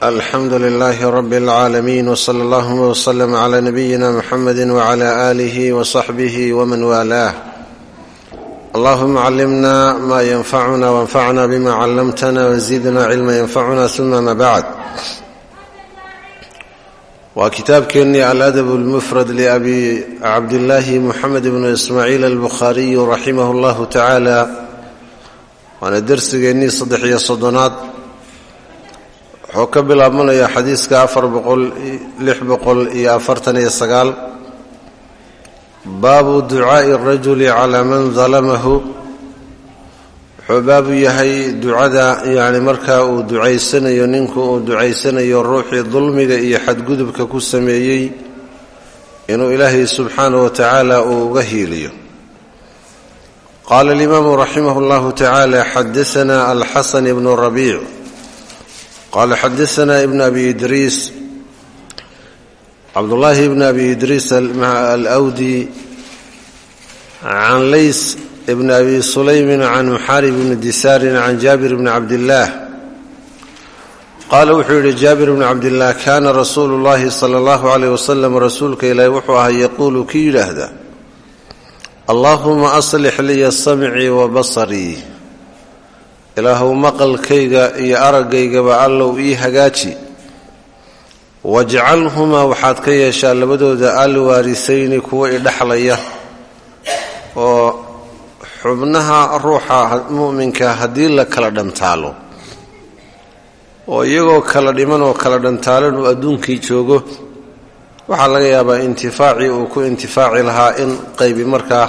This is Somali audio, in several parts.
alxamdu lilaahi rabi اlcaalamiin wsala allahuma wslm cla nabiyina muxamedi wcla alihi wsaxbihi wman waalaah allahuma callimna ma yanfacuna wanfacna bima callamtana wzidna cilma yanfacuna uma ma bacd waa kitaabkeennii aladab lmufrad liabi cabdillaahi muxamed bnu ismaaciil albukhaariyu raximah llahu tacaala waana dersigeennii saddex iyo soddonaad wuxuu ka bilaabmanayaa xadiiska afar boqol lix boqol iyo afartan iyo sagaal. Baabu ducaa'i arajuli calaa man dalamahu wuxuu baabu yahay ducada yacni markaa uu ducaysanayo ninku uu ducaysanayo ruuxii dulmiga iyo xadgudubka ku sameeyey inuu ilaahay subxaanahu wa tacaala uu uga hiiliyo. Qaala alimaamu raximah اllahu tacaala xadasanaa alxasan ibnu rabiic qala xadaana ibn abi idriis cabdullaahi ibn abi idriis alawdi can lays ibn abi sulaymin can muxaarib ibni disaarin can jaabir bni cabdillaah qaala wuxuu yidhi jaabir bni cabdillaah kaana rasuulu llahi sala allahu aleyh wasalam rasuulka ilaahi wuxuu ahaa yaquulu kii yidhaahda allaahuma aslix liya samcii wa basarii ilaahuw maqalkayga iyo aragaygaba allow ii hagaaji. Wajcalhumaa waxaad ka yeeshaa labadooda alwaarisayni kuwa idhexlaya oo xubnaha ruuxa mu'minka haddii la kala dhantaalo oo iyagoo kala dhiman oo kala dhantaalan uu adduunkii joogo waxaa laga yaabaa intifaacii uu ku intifaaci lahaa in qaybi markaa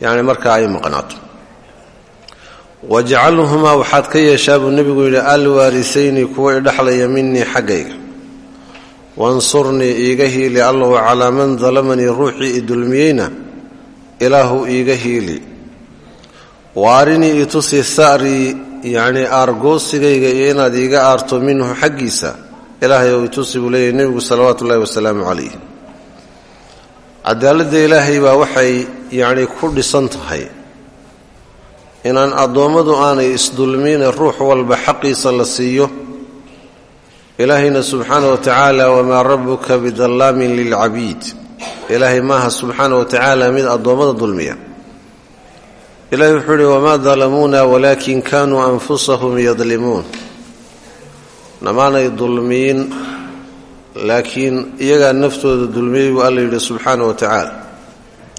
yacni markaa ay maqnaato wajcalhumaa waxaad ka yeeshaa buu nebigu yidhi alwaarisayni kuwa idhexlaya minii xaggayga. Wansurnii iiga hiili allahu calaa man dalamanii ruuxii i dulmiyeyna ilaahu iiga hiili. Wa arinii itusi sa'rii yacnii aargoosigayga iyo inaad iiga aarto minhu xaggiisa ilaahay ou itusi buu leeyahy nebigu salawaatu ullahi wasalaamu calayh cadaaladda ilaahay baa waxay yacnii ku dhisan tahay inaan addoommadu aanay isdulmine ruux walba xaqiisa la siiyo ilaahayna subxaana wa tacaala wamaa rabbuka bidallaamin lilcabiid. Ilaahay maaha subxaana wa tacaala mid addoommada dulmiya. Ilahay wuxuu uhi wamaa dalamuuna walaakin kaanuu anfusahum yadlimuun. Namaanay dulmiyin laakiin iyagaa naftooda dulmiyey buu alla yidhi subxaana wa tacaala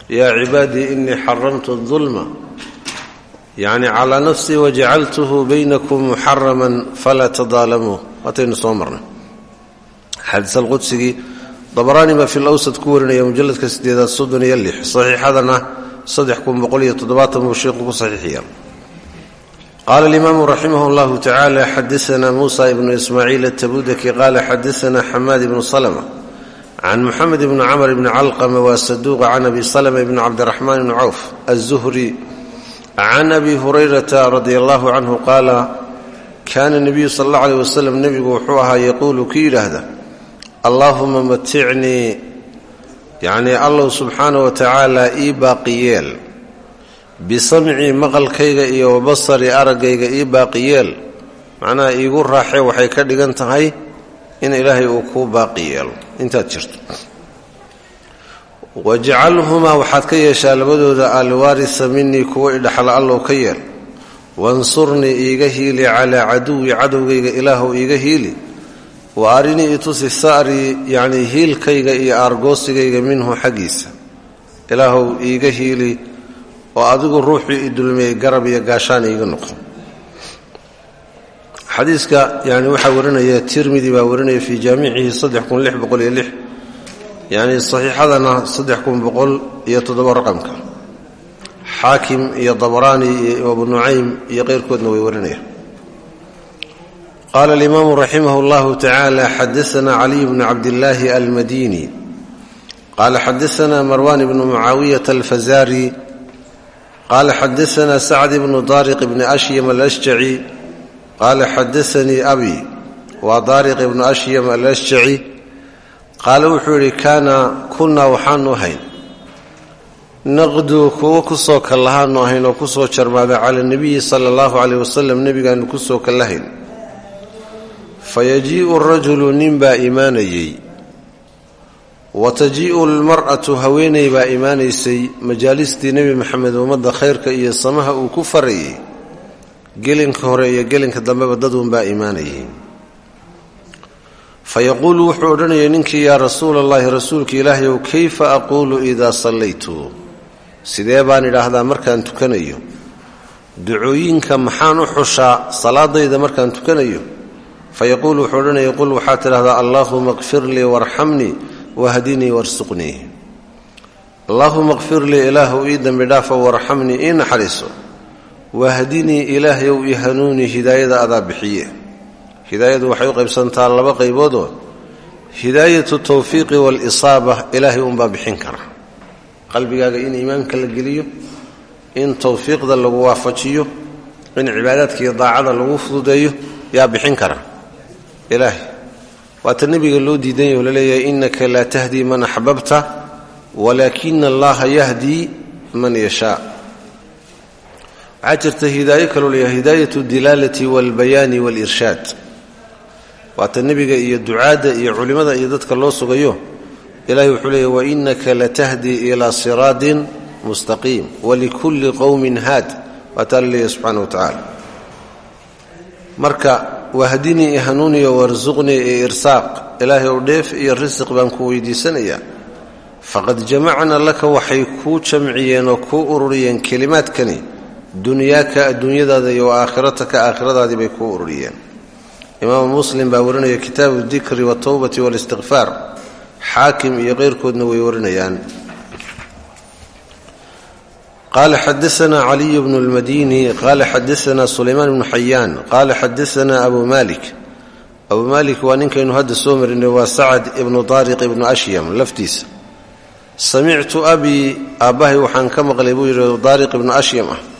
yaa cibaadii inii xaramtu dulma yacni calaa nafsii wajacaltuhu baynakum muxaraman falaa tadaalamuu. Waataynu soo marnay. Xadiis alqudsigii dabaraani baa fi lawsad ku warinaya mujalladka sideedaad soddon iyo lix. Saxiixadana saddex kun boqol iyo toddobaatan buu sheikhu ku saxiixiya qaala alimaamu raximah llahu tacaala xadaana muusa ibnu ismaaciil atabudaki qaala xadaana xamaad ibnu salma can muxamed ibni camr ibni calqama waa saduuqa can abi salma ibni cabdiraxmaan ibni cawf azuhri can abi hurayrata radia allahu canhu qaala kaana nebiyu sal alla aleyh wasalam nebigu wuxuu ahaa yaquulu ki yidhaahda allaahuma maticnii yacnii allow subxaana wa tacaala ii baaqiyeel bisamcii maqalkayga iyo wabasari araggayga ii baaqiyeel macnaha iigu raaxe waxay ka dhigan tahay in ilaahay uu kuu baaqi yeelo intaad jirto wajcalhumaa waxaad ka yeeshaa labadooda alwaarisa minii kuwa idhaxla allow ka yeel. wansurnii iiga hiili calaa caduwi cadowgayga ilaahu iiga hiili. wa arinii itusi sa'rii yacnii hiilkayga iyo aargoosigayga minhu xaggiisa. ilaahuw iiga hiili oo adigu ruuxii i dulmiyey garab iyo gaashaan iiga noqo. xadiiska yani waxaa warinaya tirmidi baa warinaya fii jaamicihi saddex kun lix boqol iyo lix yacni saxiixadana saddex kun boqol iyo toddoba raqamka. Xaakim iyo dabaraani iyo abu nucaym iyo keyrkoodna way warinayaan. Qaala alimaamu raximah اllahu tacaala xadaana caliy bnu cabdillaahi almadini qaala xadaana marwan bnu mucaawiyata alfazari qaala xadaana sacd bnu daariq bni ashyam alashjaci. Qaala xadaanii abi waa daariq ibnu ashyam alashjaci qaale wuxuu yidhi kaana kunnaa waxaanu ahayn. Naqdu kuwo ku soo kallahaanu ahayn oo ku soo jarmaada cala nebiyi sala allahu caleyh wasalam nebigaanu ku soo kallahayn. Fayajii'u rajulu nin baa imaanayey. Wa tajii'u almar'atu haweeney baa imaanaysay. Majaalistii nebi maxamed ummadda khayrka iyo samaha uu ku farayey. Gelinka hore iyo gelinka dambeba daduunbaa imaanayay fa yaquulu wuxuu odhanayay ninkii yaa rasuula allahi rasuulka ilaahay ow kayfa aquulu idaa sallaytu sidee baan idhaahdaa markaan tukanayo ducooyinka maxaan u xushaa salaadayda markaan tukanayo fa yaquulu wuxuu odhanaya qul waxaad tidhahdaa allaahuma kfir lii warxamnii wahdinii warsuqnii allaahuma kfir lii ilaahu ii dembi dhaafo warxamnii ii naxariiso wahdinii ilaahayow ii hanuuni hidaayada adaa bixiye hidaayadu waxay u qaybsantaa laba qayboodoo hidaayatu tawfiiqi waalisaaba ilaahay unbaa bixin kara. Qalbigaaga in iimaanka la geliyo in tawfiiqda lagu waafajiyo in cibaadaadka iyo daacada lagu fududeeyo yaa bixin kara. Ilaahay waata nebiga loo diidan yaho la leeyahay innaka laa tahdii man axbabta walaakina allaha yahdii man yashaa. Waxaa jirta hidaayo kaloo leeyahay hidaayatu waalirshaad waata nebiga iyo ducaadda iyo culimmada iyo dadka loo sugayo ilahay wuxuu leeyahy wainaka latahdi ilaa siraadin mustaqiim walikulli qowmin haad. Waataa la leeyahy wa tacaala. Marka wahdinii i hanuuniyo warsuqnii i irsaaq ilaahay ow dheef iyo risiq baan ku weydiisanayaa. Faqad jamacna laka waxay kuu jamciyeen oo kuu ururiyeen kelimaadkani dunyaaka adduunyadaada iyo aakhirataka aakhiradaadii bay kuu ururiyeen imaamu muslim baa warinaya kitaabu dikri waltowbati walistikfaar xaakim iyo keyrkoodna way warinayaan. Qala xadaana caliy bnu lmadini qala xadaana sulaymaan bnu xayaan qala xadaana abu malik abu malik waa ninkaynu hadda soo marinay waa sacad ibnu taariq ibnu ashyam laftiisa. Samictu abii aabbahay waxaan ka maqlay buu yidhi daariq ibnu ashyam ah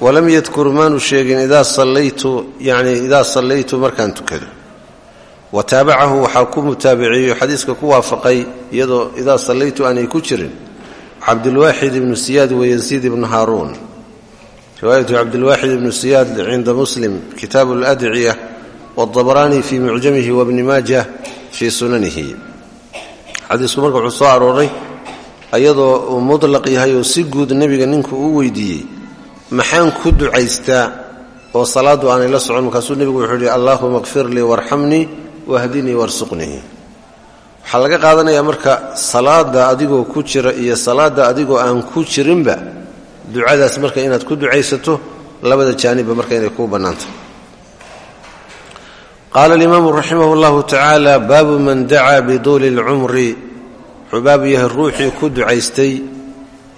walam yadkur maanu sheegin idaa sallaytu yani idaa sallaytu markaan tukado. Wa taabacahu waxaa ku mutaabiceeyo xadiiska ku waafaqay iyadoo idaa sallaytu aanay ku jirin cabdulwaaxid ibnu siyaad wa yasiid ibnu haaruun. Riwaayatu cabdilwaaxid ibnu siyaad cinda muslim kitaabu ladciya wadabraani fii mucjamihi wabni maajah fii sunanihi. Xadiisku marka wuxuu soo arooray iyadoo uu mutlaq yahay oo si guud nebiga ninku weydiiyey maxaan ku ducaystaa oo salaaddu aanay la socon? Markaasuu nebigu wuxuu yidhi allaahuma kfir lii warxamnii wahdinii warsuqnii. Waxaa laga qaadanayaa marka salaada adigoo ku jira iyo salaada adigoo aan ku jirinba ducadaas marka inaad ku ducaysato labada jaanibba marka inay kuu bannaantah qaala alimaamu raximah llahu tacaala baabu man dacaa biduuli lcumri. Wuxuu yahay ruuxii ku ducaystay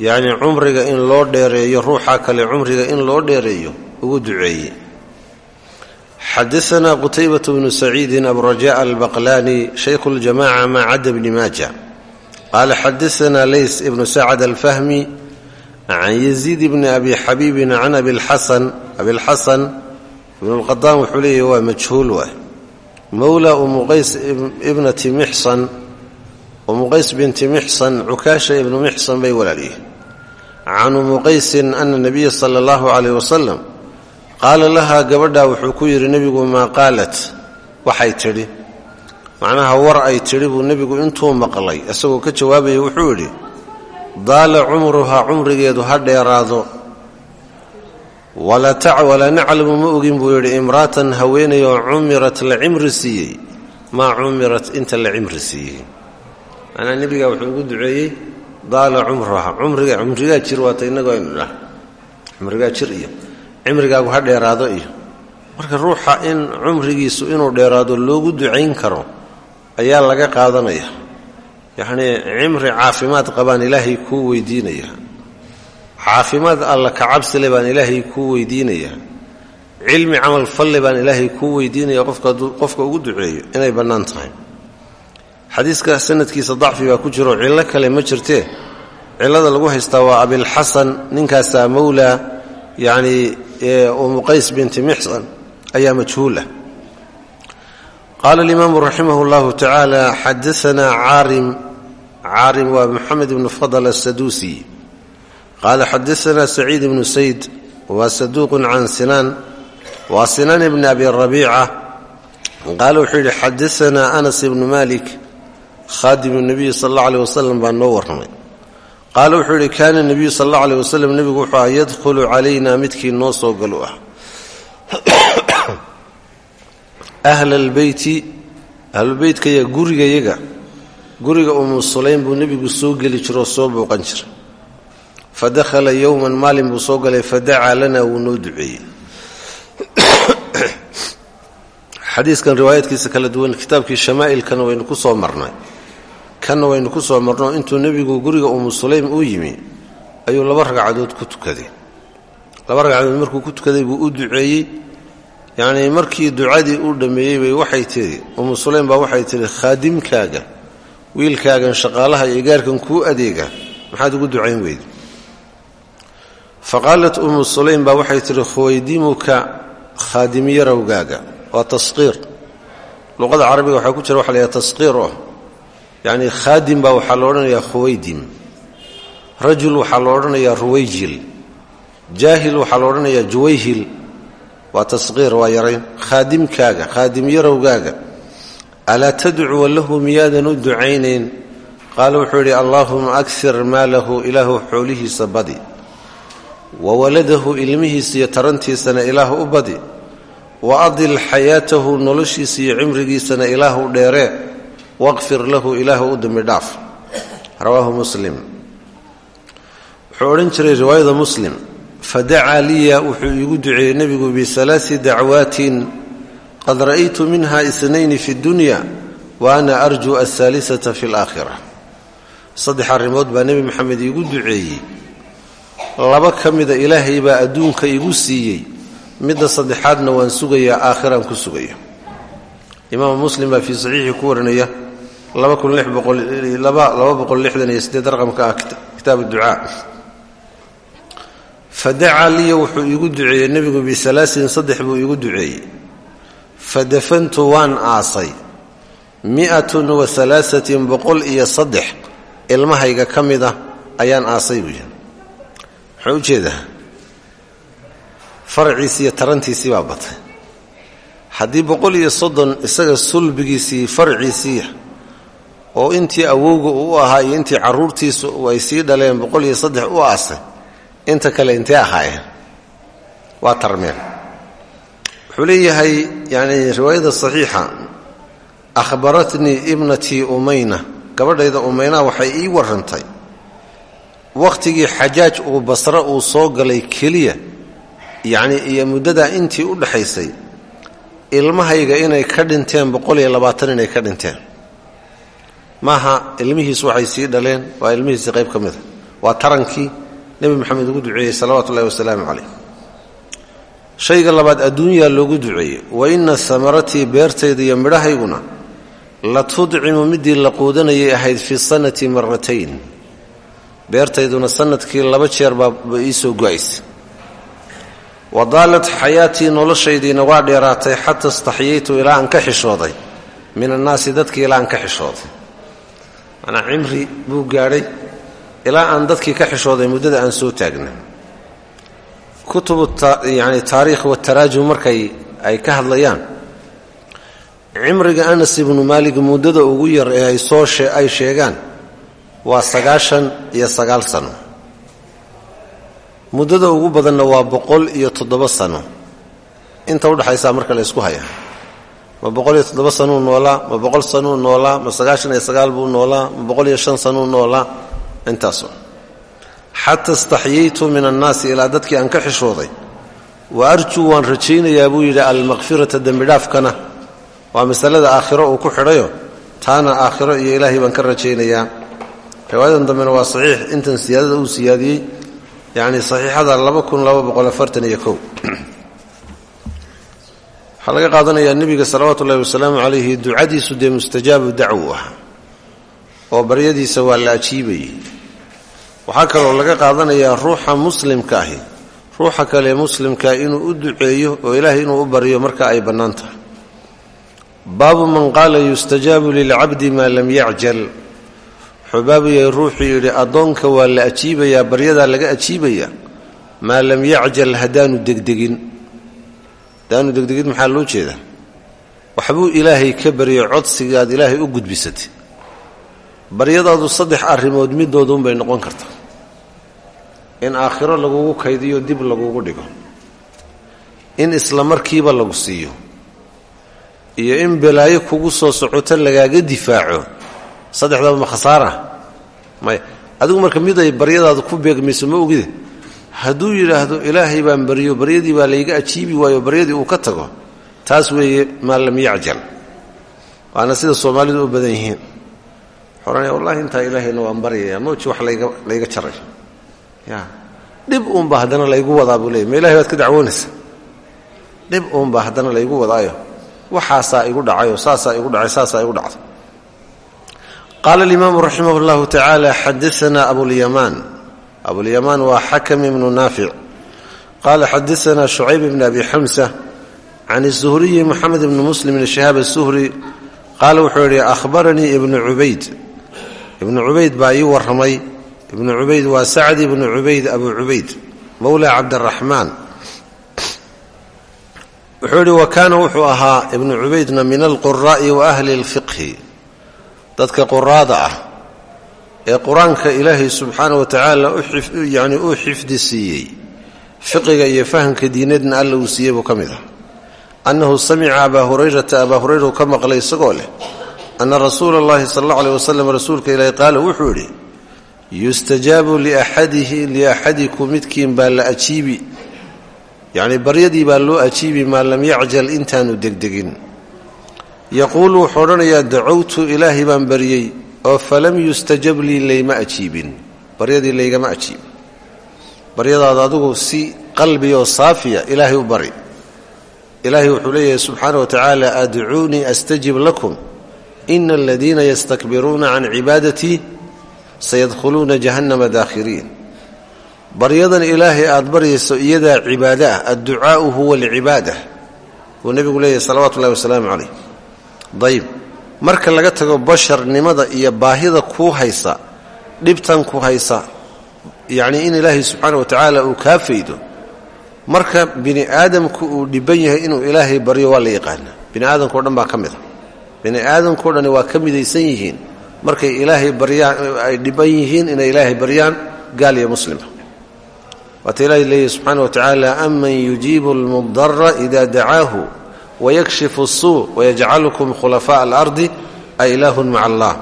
yacnii cumriga in loo dheereeyo ruuxa kale cumriga in loo dheereeyo ugu duceeye xadaana qutaybatu bnu saciidin aburaja albaqlaani shaykhu ljamaca ma cadda bni maaja. Qaala xadaana leys ibnu sacad alfahmi can yaziid bni abi xabiibin can abiasan abilxasan ibnu lqadaan wuxuu leeyahy waa majhuul waay. Mowla umu ibnati mixsan umu qays binti mixsan cukaasha ibnu mixsan bay walaalyihiin can umu qaysin ana nabiya sala allahu calayh wasalam qaala lahaa gabadhaa wuxuu ku yidhi nebigu maa qaalat waxay tidhi macnaha war ay tidhi buu nebigu intuu maqlay isagoo ka jawaabaya wuxuu yidhi daala cumruhaa cumrigeedu ha dheeraado walaa naclamu ma ogin buu yidhi imraatan haweenay oo cumirat la cimri siiyey maa cumirat inta la cimri siiyey daala cumruhaa cumriga cumrigaa jir waata innagoo aynu dhah cumrigaa jir iyo cimrigaagu ha dheeraado iyo. Marka ruuxa in cumrigiisu inuu dheeraado loogu ducayn karo ayaa laga qaadanaya. Yacnii cimri caafimaad qabaan ilaahay kuu weydiinaya. Caafimaad alla ka cabsile baan ilaahay kuu weydiinaya. Cilmi camal falle baan ilaahay kuu weydiinaya qofka ugu duceeyo. Inay bannaan tahay xadiiska sanadkiisa dacfi baa ku jiro cillo kale ma jirtee cillada lagu haystaa waa abilxasan ninkaasaa mowlaa yacnii umu qays binti mixsan ayaa majhuulah qaala alimaamu raximah اllahu tacaala xadaanaa caarim caarim waa moxamed ibnu fadl asaduusi qaala xadaanaa saciid ibnu sayd waa saduuqun can sinaan waa sinaan ibni abi rabiica. Qaala wuxuu yidhi xadaanaa khaadim nabiyi sal alla aleh wasalam baa noo warramay. Qaala wuxuu yidhi kaana nabiyu sal alla aleh wasalam nebigu wuxuu aha yadkhulu calayna midkii noo soo galu ah. Ahla albeyti ahlulbeytkaya gurigayaga guriga umu sulaym buu nebigu soo geli jiro oo soo bouqan jira fa dakhala yowman maalin buu soo galay fadacaa lana wuu noo duceeyey. Marnay kanna waynu ku soo marno intuu nebigu guriga umu sulaym uu yimi ayuu laba ragcadood ku tukaday. Laba ragcadood markuu ku tukaday buu u duceeyey. Yacnii markii ducadii uu dhammeeyey bay waxay tidhi umu sulaym baa waxay tidhi khaadimkaaga wiilkaagan shaqaalaha iyo gaarkan kuu adeega maxaad ugu ducayn weyda fa qaalat umu baa waxay tidhi khuwaydimuka khaadimyarawgaaga waa tasqiir. Luqada carabiga waxaa ku jira waxa la yhaha tasqiir oo yacnii khaadim baa waxaa lo odhanayaa khuwaydim rajul waxaa lo odhanayaa ruwayjil jaahil waxaa lo odhanayaa juwayhil waa tasqiir waa yarayn. Khaadimkaaga khaadim yarowgaaga. Alaa tadcuwa lahu miyaadan u ducaynayn? Qaala wuxuu yidhi allaahuma akir maalahu ilaahu xoolihiisa badi. Wa waladahu ilmihiisa iyo tarantiisana ilaahu u badi. Wa adil xayaatahu noloshiisa iyo cimrigiisana ilaahu dheeree waqfir lahu ilaahu u dembi dhaaf. Rawaahu muslim. Wuxuu odhan jiray riwaayada muslim. Fadacaa liya wuxuu iigu duceeyey nebigu bisalaasi dacwaatin qad ra'aytu minha isnayni fi dunya wa ana arjuu ahaalisata fi alaakhira saddex arrimood baa nebi maxamed iigu duceeyey. Laba ka mida ilaahay baa adduunka igu siiyey. Midda saddexaadna waan sugayaa aakhiraan ku sugaya imaam muslim baa fii saxiixii ku warinaya ah fadacaa liya wuxuu iigu duceeyey nebigu bisalaasin saddex buu iigu duceeyey. Fadafantu waan aasay mi'atun wa alaasatin boqol iyo saddex ilmahayga ka mid ah ayaan aasay buu yihi muxuu u jeedaa faraciisii iyo tarantiisii baa batay. Haddii boqol iyo soddon isaga sulbigiisii farciisiiya oo intii awowga uu ahaa iyo intii carruurtiisa ay sii dhaleen boqol iyo saddex u aasay inta kale intee ahaayeen? Waa tarmeen wuxuu leeyahay yani riwaayada saxiixa akhbaratnii ibnatii umayna. Gabadhayda umayna waxay ii warrantay wakhtigii xajaaj uu basre uu soo galay keliya yacni iyo muddadaa intii u dhaxaysay ilmahayga inay ka dhinteen boqol iyo labaatan inay ka dhinteen maaha ilmihiis waxay sii dhaleen waa ilmihiisii qayb ka mida waa tarankii nebi moxamed ugu duceeyey salawaatu ullahi wasalaamu calayh. Shayga labaad adduunyaa loogu duceeyey. Wa inna samaratii beertayda iyo midhahayguna la tudcimu midii la quudanayay ahayd fi sanati maratayn beertayduna sannadkii laba jeer baa ii soo go'aysa wa xayaatii noloshaydiina waa dheeraatay xata istaxyaytu ilaa aan ka xishooday. Min annaasi dadkii ilaa aan ka xishooday manaa cimri buu gaadhay ilaa aan dadkii ka xishooday muddada aan soo taagna kutubu yani taariikh wataraajum markay ay ka hadlayaan cimriga anas ibnu maalig muddada ugu yar ee ay soo ay sheegaan waa sagaashan iyo sagaal sano. Muddada ugu badanna waa boqol iyo toddoba sano. Inta udhexaysaa marka la ysku haya ma boqol iyo toddoba sanuu noolaa ma boqol sanuu noolaa ma sagaashan iyo sagaal buu noolaa ma boqol iyo shan sanuu noolaa intaaso xata istaxyaytu min annaasi ilaa dadkii aan ka xishooday. Wa arjuu waan rajaynayaa buu yidhi almaqfirata dembidhaafkana waa masalada aakhiro uu ku xidhayo. Taana aakhiro iyo ilaahay baan ka rajaynayaa. Riwaayadan dambena waa saxiix. Intan siyaadada uu siyaadiyey yacni saxiixada waxaa laga qaadanayaa nebiga salawaatu ullahi wasalaamu calayhi ducadiisu dee mustajaabu dacwu ah oo baryadiisa waa la ajiibayey waxaa kaloo laga qaadanayaa ruuxa muslimka ahi ruuxa kale muslimkaa inuu u duceeyo oo ilaahay inuu u baryo marka ay bannaan tahay. Baabu man qaala yustajaabu lilcabdi maa lam yacjal. Wuxuu baabu yahay ruuxuu waa la ajiibayaa baryadaa laga ajiibayaa maa lam yacjal haddaanu degdegin haddaanu degdegin maxaa loo jeedaa? Waxbuu ilaahay ka baryo codsigaad ilaahay u gudbisatay. Baryadaadu saddex arrimood midooduunbay noqon karta in aakhiro lagugu kaydiyo dib lagugu dhigo. In isla markiiba lagu siiyo. Iyo in balaayo kugu soo socota lagaaga difaaco. Saddexdaba ma khasaara maya adigu marka mid ay baryadaadu ku beegmayso ma ogide hadduu yidhaahdo ilaahay baan baryo baryadii baa layga ajiibi waayo baryadii uu ka tago taas weeye maa lam yacjal. Waana sida soomaalidu u badan yihiin. Xoranaya wallahi intaa ilaahayna waan baryaya mawji wax layga jaray. Ya dhib uunba haddana laygu wadaa buu leeyay ma ilahay baad ka dacwoonaysa dhib uunba haddana laygu wadaayo. Waxaasaa igu dhacayoo saasaa igu dhacay saasaa igu dhacday. Qaala alimaamu raximah اllahu tacaala xadaana abulyamaan abulyamaan waa xakam ibnu naafic qaala xadaana shucayb bn abi xamsa can الzuhriyi moxamed ibni muslim bn shihaab الsuhri qaala wuxuu yidhi ahbaranii ibnu cubayd ibnu cubayd baa ii warramay ibnu cubayd waa sacdi ibnu cubayd abu cubayd mowla cabdiraxmaan wuxuu yidhi wa kaana wuxuu ahaa ibnu cubaydna min alquraa'i wa ahli اlfiqhi dadka quraada ah ee qur'aanka ilaahay subxaana wa tacaala yani uu xifdi siiyey fiqiga iyo fahamka diinadna alla uu siiyey buu ka mid ah. Annahu samica abaa hurayrata abaa hurayra ka maqlay isagoo leh ana rasuula اllahi sal alla aleh wasalam rasuulka ilaahi qaala wuxuu yidhi yustajaabu liaxadikum midkiin baa la ajiibi. Yacni baryadii baa loo ajiibi maa lam yacjal intaanu degdegin. Yaquulu wuxuu odhanayaa dacowtu ilaahay baan baryey oo falam yustajab lii layma ajiibin. Baryadii laygama ajiibin baryadaada adigu si qalbi oo saafiya ilaahay u bari. Ilaahay wuxuu leeyahay subxaana wa tacaala adcuunii astajib lakum. Ina aladiina yastakbiruuna can cibaadatii sayadkhuluuna jahannama daakhiriin. Baryadan ilaahay aad baryayso iyadaa cibaado ah adducaau huwa alcibaada buu nebigu leeyahay salawatu ullahi wasalaamu calayh. Dayib marka laga tago basharnimada iyo baahida kuu haysa dhibtan ku haysa yacnii in ilaahay subxaana wa tacaala uu kaa faydo marka bini aadamku uu dhiban yahay inuu ilaahay baryo waa la yaqaanaa. Bini aadamkao dhan baa ka mid a bini aadamkao dhani waa ka midaysan yihiin. Markay ilaahay baryaan ay dhiban yihiin inay ilaahay baryaan gaal iyo muslima waata ilahay leeyahy subxaana wa tacaala aman yujiibu almudara ida dacaahu wayakshifu suu wayajcalukum khulafaaءa alardi a ilaahun maca allah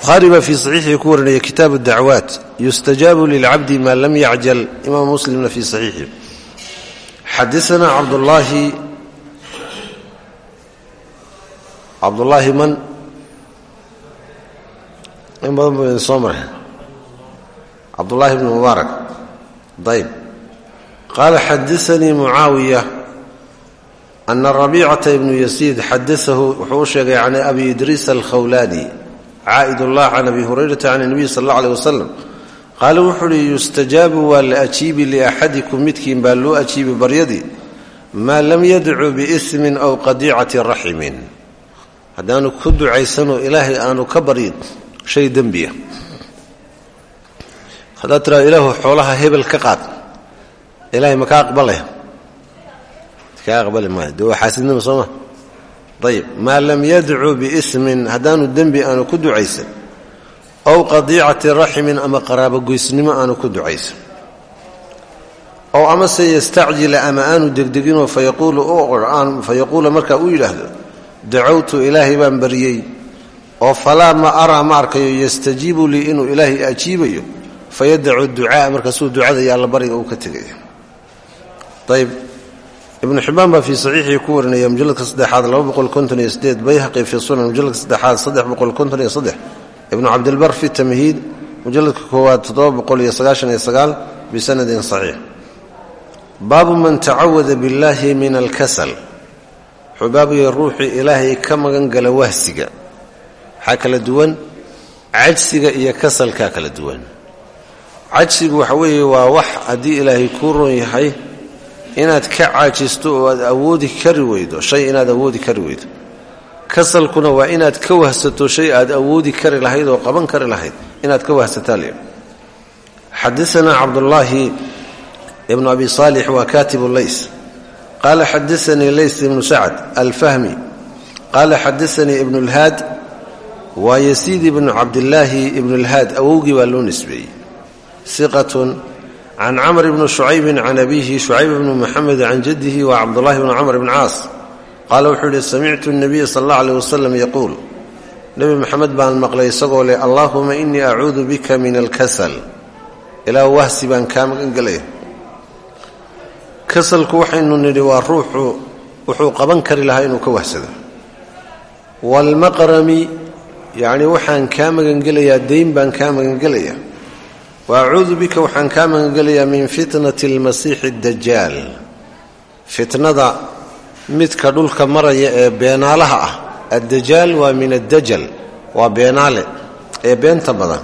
bukhaari baa fii saxiixihi ku warinaya kitaabu dacwaat yustajaabu lilcabdi maa lam yacjal imaam muslimna fii saxiixi xadaanaa cabdulaahi cabdulaahi man in badan buu idin soo maray cabdullaahi bni mubaarak ayb qaala xadaanii mucaawiya ana rabiicata ibnu yasiid xadaahu wuxuu u sheegay can abi idriis alkhawlaani caa'id ullah can abi hurayrata can nebiy sal alla aleh wasalam qaala wuxuu uhi yustajaabu waa la ajiibi liaxadikum midkiin baa loo ajiibi baryadii maa lam yadcu biismin aw qadiicati raximin haddaanu ku ducaysanoo ilaahay aanu ka baryin shay dembiya haddaad tiraa ilaahu xoolaha hebel ka qaad ilahay ma ka aqbalaya ka aqbali maayo dee waa xaasidnimo soo ma? Ayib maa lam yadcu biismin haddaanu dembi aanu ku ducaysan ow qadiicati raximin ama qaraabogoysnimo aanu ku ducaysan ow amase yastacjila ama aanu degdeginoo fayaquula markaa uu yidhaahdo dacowtu ilaahay baan baryey oo falaa ma araa ma arkayo yastajiibu lii inuu ilaahay ajiibayo fayadacu ducaa. Markaasuu ducada iyo allabariga uu ka tegaya ayb ibnu xibbaan baa fii saxiixii ku warinaya mujalladka saddexaad bayhaqi fii sunan mujalladka saddexaad ibnu cabdilbar fi tamhiid mujalladka koowaad bisanadin saxiix. Baabu man tacawada biاllaahi min alkasal wuxuu baabaya ruuxii ilaahay ka magan gala wahsiga. Waxaa kala duwan cajsiga iyo kasalkaa kala duwan. Cajsigu waxa weeye waa wax haddii ilaahay kuu ron yahay inaad ka caajisto oo aad awoodi kari weydo shay inaad awoodi kari weydo. Kasalkuna waa inaad ka wahsato shay aad awoodi kari lahayd oo qaban kari lahayd inaad ka wahsataa l xadaanaa cabdullaahi ibnu abi saalix waa kaatibu leys qaala xadaanii lays ibnu sacd alfahmi. Qaala xadaanii ibnu lhaad waa yasiid ibnu cabdilaahi ibnu lhaad awowgii baa loo nisbeeyey. Iqatun can camr ibni shucaybin can abiihi shucayb ibni muxamed can jaddihi waa cabdulahi bni camr ibn caas qaala wuxuu yidhi samictu nabiya sal alla aleh wasalam yaquul nebi maxamed baan maqlay isagoo leh allaahuma inii acuudu bika min alkasal ilaa wahsi baan kaa magan gelaya kasalku waxaynu nidhi waa ruuxu wuxuu qaban kari lahaa inuu ka wahsado waalmaqrami yacnii waxaan kaa magangelayaa dayn baan kaa magangelayaa wa acuudu bika waxaan kaa magangelayaa min fitnati almasiixi addajaal fitnada midka dhulka maraya ee beenaalaha ah addajaal waa min addajal waa beenaale ee beenta badan.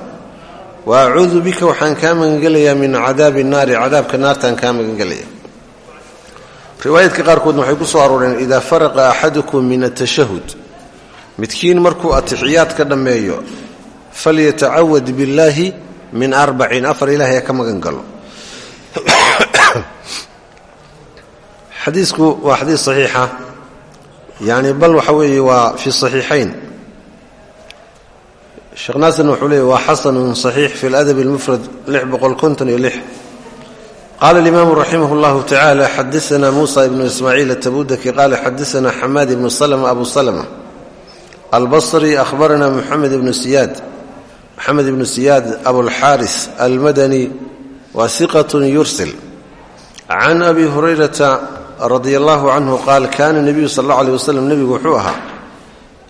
Wa acuudu bika waxaan kaa magangelayaa min cadaabi naari cadaabka naartaan kaa magangelaya riwaayaadka qaarkoodna waxay ku soo arooreen idaa faraqa axadukum min atashahud midkiin markuu atixiyaad ka dhammeeyo falyatacawad billaahi min arbacin afar ilahay ka magan galo xadiisku waa xadiis saxiixa yani bal waxa weeye waa fi saxiixayn sheekh naasirna wuxuu leeyay waa xasanun saxiix fi ladabi اlmufrad qala اlimaamu raximah اllahu tacala xadaana muusa ibnu ismaaciil atabudaki qala xadaana xamaad ibnu slma abu slma albصri ahbarana muxamed ibnu siyaad moxamed ibnu siyaad abulxaaris almadani waa siqat yursil. Can abi hurayrata radia allahu canhu qaal kaana nebiyu sal alla aleh waslem nebigu wuxuu ahaa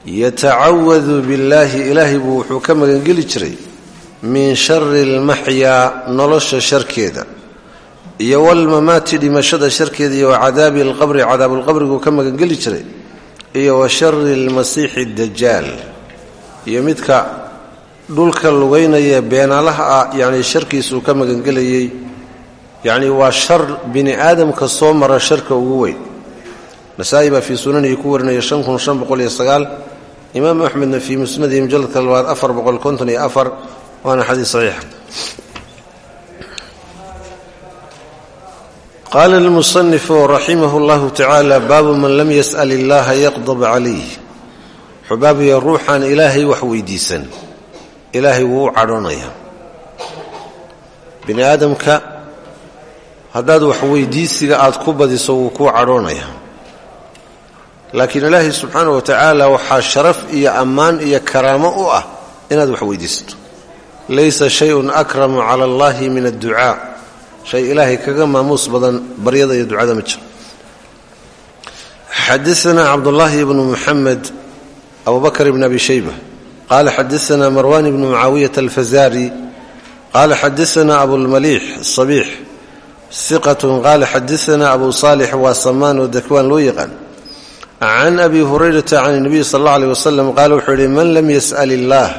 yatacawadu billaahi ilaahay buu wuxuu ka magangeli jiray min shari lmaxyaa nolosha sharkeeda iyo walmamaati dhimashada sharkeeda iyo wa cadaabi alqabri cadaabulqabriguu ka magangeli jiray iyo wa shari lmasiixi dajaal iyo midka dhulka lugaynaya beenaalaha ah yacnii sharkiisuu ka magangelayey yacnii waa shar bini aadamka soo mara sharka ugu weyn. Nasaa-i baa fii sunanihi ku warinaya imaam axmedna fii musnadihi mujalladka labaad waana xadiis saxiixa qaala almusanifu raximah اllahu tacaala baabu man lam yas'al illaha yaqdab calayh xubaabiya ruuxaan ilaahay wax weydiisan ilaahay wuu u cadhoonaya bini aadamka haddaad wax weydiisiga aad ku badiso wuu kuu cadhoonaya laakiin ilaahay subxaana wa tacaala waxaa sharaf iyo ammaan iyo karaamo u ah inaad wax weydiisato. Laysa shayun akramu cala allahi min adducaa. Shay ilaahay kaga maamuus badan baryada iyo ducada ma jiro. Xadaana cabdullaahi ibnu muxamed abu bakr ibn abi shayba qaala xadaana marwan ibnu mucaawiyata alfazaari qaala xadaana abulmaliix sabiix iqatun qaala xadaana abu saalix waa samaan oo dakwaan loo yaqaan can abi hurayrata can nabiyi sal alla aleh wasalam qaala wuxuu yidhi man lam yas'al illaah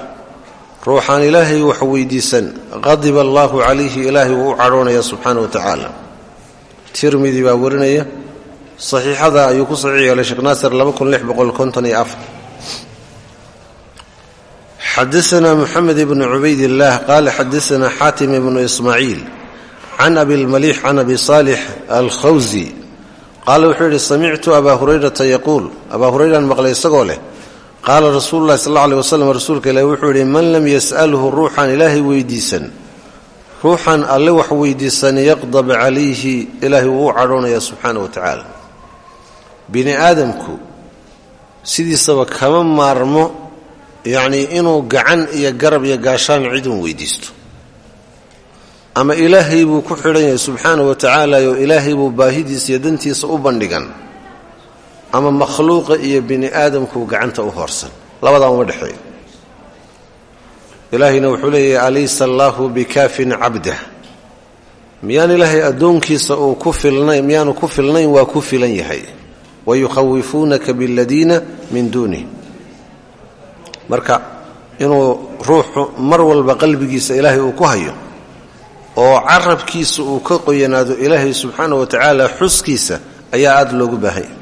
ruuxaan ilaahay wax weydiisan qadiba allaahu calayhi ilaahay wuu u cadhoonaya subxaana wa tacaala tirmidi baa warinaya saxiixada ayuu ku saxiix yeelay sheekh naasir xadaana muxamed ibnu cubaydillaah qaala xadaana xaatim ibnu ismaaciil can abilmaliix can abi saalix alkhawsi qaala wuxuu yidhi samictu abaa hurayrata yaquul abaa hurayraan maqlay isagoo leh qaala rasuulu llahi sal alla aleh wasalam rasuulka ilaahi wuxuu yidhi man lam yas'alhu ruuxaan ilaahay weydiisan ruuxaan alle wax weydiisan yaqdab calayhi ilaahay wuu u cadhoonaya subxaana wa tacaala bini sidiisaba kama maarmo yacnii inuu gacan iyo garab iyo gaashaan cidun weydiisto. Ama ilaahay buu ku xidhan yahay subxaana wa tacaala oo ilaahay buu baahidiisa iyo dantiisa u bandhigan. Ama makhluuqa iyo bini aadamkuu gacanta u hoorsan. Labadaa uma dhexeeyo. Ilaahayna wuxuu leeyahay alaysa allaahu bikaafin cabdah. Miyaan ilaahay addoonkiisa uu ku filnayn miyaanu ku filnayn waa ku filan yahay. Wayukhawifuunaka biladiina min duunih marka inuu ruuxu mar walba qalbigiisa ilaahay uu ku hayo oo carabkiisa uu ka qoyanaado ilaahay subxaana wa tacaala xuskiisa ayaa aad loogu baahanya.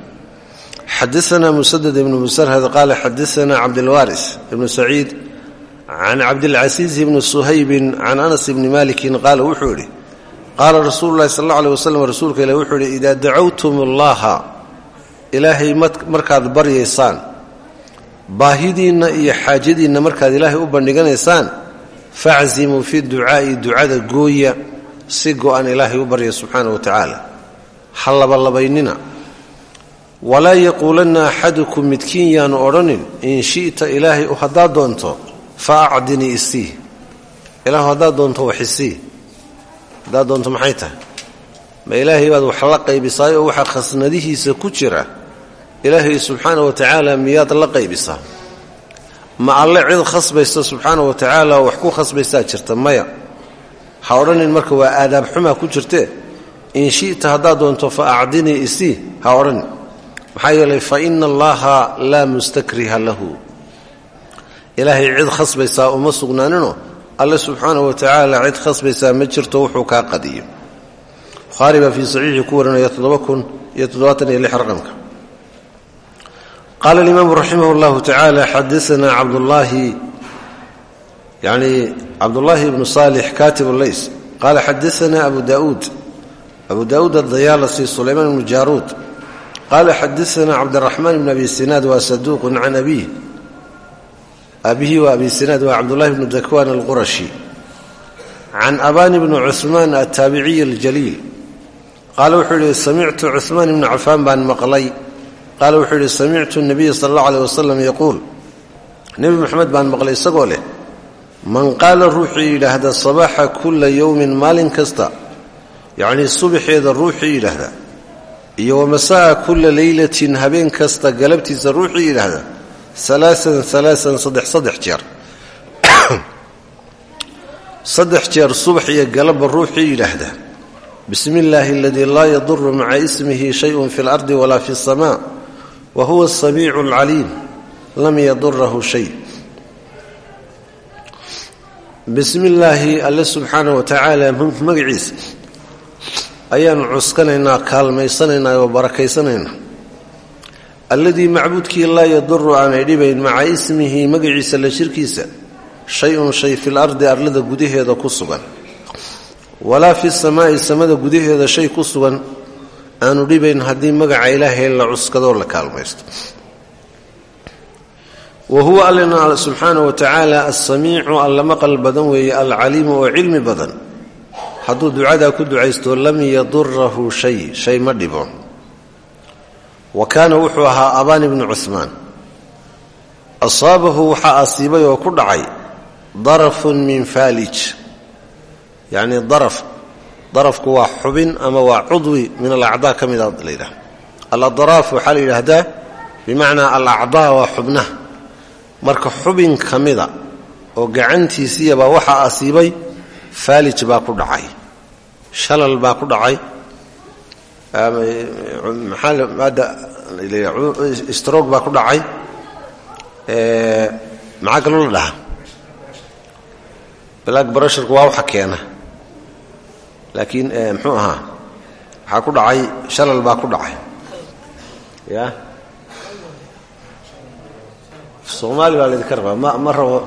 Xadaana musadad ibnu musarhad qaala xadaana cabdilwaris ibnu saciid can cabdilcasiis ibni suhaybin can anas ibni malikin qaala wuxuu idhi qaala rasuulu llahi sal alla aleh wasalam rasuulka ilahi wuxuu yidhi idaa dacawtum allaha ilaahay markaad baryaysaan baahidiinna iyo xaajadiinna markaad ilaahay u bandhiganaysaan faczimuu fi ducaa'i ducada gooya si go'an ilaahay u barya subxaana wa tacaala. Ha labalabaynina. Walaa yaquulanna axadukum midkiin yaanu odhanin in shi'ta ilaahay haddaad doonto fa acdinii isii. Ilaahu haddaad doonto wax isii. Haddaad doonto maxay tahay? Ma ilaahay baad wax la qaybisaay oo waxaa khasnadihiisa ku jira ilaahay subxaana wa tacaala miyaad la qaybisaa? Ma alle cid khasbaysa subxaana wa tacaala wax ku khasbaysaa jirta? Maya. Ha odhanin marka waa aadaab xumaa ku jirtee in shi'ta haddaad doonto fa acdinii isii ha odhanin. Maxaa yeelay fa ina allaha laa mustakriha lahu. Ilaahay cid khasbaysaa uma sugnaaninoo alle subxaana wa tacaala cid khasbaysaa ma jirto wuxuu kaa qadiyo. Bukhaari baa fii saxiixii ku warinaya iyo raqamka qaala alimaamu raximah اllahu tacaala xadaana cabdulaahi yani cabdullaahi ibnu saalix katib leys qaala xadaana abu dauud abu daauud adayaalasi sulaymaan ibnu jaaruud qaala xadaana cabdiraxmaan ibn abi sinaad waa saduuqun can abiih abihi waa abi sinaad waa cabdullahi bnu dakwaan alqurashi can abani bni cuثmaan altaabiciy aljaliil qaala wuxuu yidhi samictu cuثmaan ibni cafaan baan maqlay qaala wuxuu yidhi samictu nabiya sala allah aleh wasalam yaquul. Nebi moxamed baan maqlay isagoo leh man qaala ruuxii yidhaahda sabaaxa kulla yowmin maalin kasta yacnii subaxeeda ruuxii yidhaahda iyo wamasa'a kulla leylatin habeen kasta galabtiisa ruuxii yidhaahda alaaan alaaan saddex saddex jeer saddex jeer subax iyo galabba ruuxii yidhaahda bismi illaahi aladii laa yaduru maca ismihi shayun fi اlardi walaa fi اsamaa wa huwa asamiicu alcaliim lam yadurahu shay. Bismi illaahi alle subxaana wa tacaala magaciisa ayaanu cuskanaynaa kaalmaysanaynaa oo barakaysanaynaa. Alladii macbuudkii laa yaduru aanay dhibayn maca ismihi magaciisa la shirkiisa shay-un shay fil ardi arlada gudaheeda ku sugan. Walaa fi samaa'i samada gudaheeda shay ku sugan aanu dhibayn haddii magaca ilaahay la cuskadoo la kaalmaysto. Wa huwa allena subxaana wa tacaala alsamiicu alla maqal badan weeye alcaliimu oo cilmi badan. Hadduu ducadaa ku ducaysto lam yadurahu shay shay ma dhibo. Wa kaana wuxuu ahaa abaan ibnu cuhmaan asaabahu waxaa asiibay oo ku dhacay darafun min faalij. Yacnii daraf darafku waa xubin ama waa cudwi min alacdaa ka mida la yidhaha aladraaf waxaa la yidhaahdaa bimacnaa alacdaa waa xubnaha. Marka xubin ka mida oo gacantiisiyabaa waxaa asiibay faalij baa ku dhacay. Shalal baa ku dhacay. Strog baa ku dhacay. Maxaa kaloo la black brusharku waa waxa keena laakiin muxuu ahaa waxaa ku dhacay shalal baa ku dhacay. Ya? Soomaali baa laydinka rabaa ma ma rabo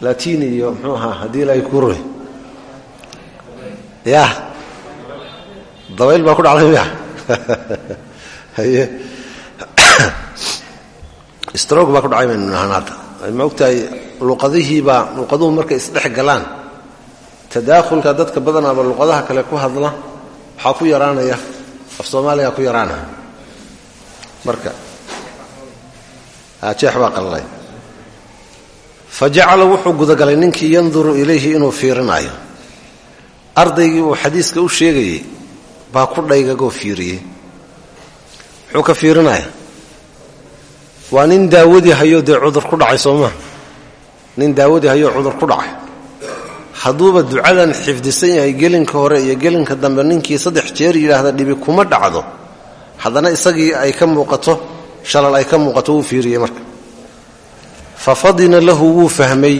latini iyo muxuu ahaa haddii ilaahay kuu roy ya? Dabayl baa ku dhacday miya haye? Strog baa ku dhacay baynu nahaan hadda ma ogtahay luqadihiibaa luqaduhu markay isdhex galaan tadaakhulka dadka badanaaba luqadaha kale ku hadla waxaa ku yaraanaya af soomaaliga ku yaraanaya marka jeex baa qallalay fa wuxuu gudagalay ninkii yanduru ilayhi inuu fiirinayo. Ardaygii uu xadiiska u sheegayey baa ku dhaygagoo fiiriyey. Muxuu ka fiirinaya waa nin daawadii hayoo dee cudur ku dhacay soo maa nin daawadii hayoo cudur ku dhacay hadduuba ducadan xifdisan yahay gelinka hore iyo gelinka dambe ninkii saddex jeer yidhaahda dhibi kuma dhacdo. Haddana isagii ay ka muuqato shalal ay ka muuqato wuu fiiriyey marka. Fa fadina lahu wuu fahmay.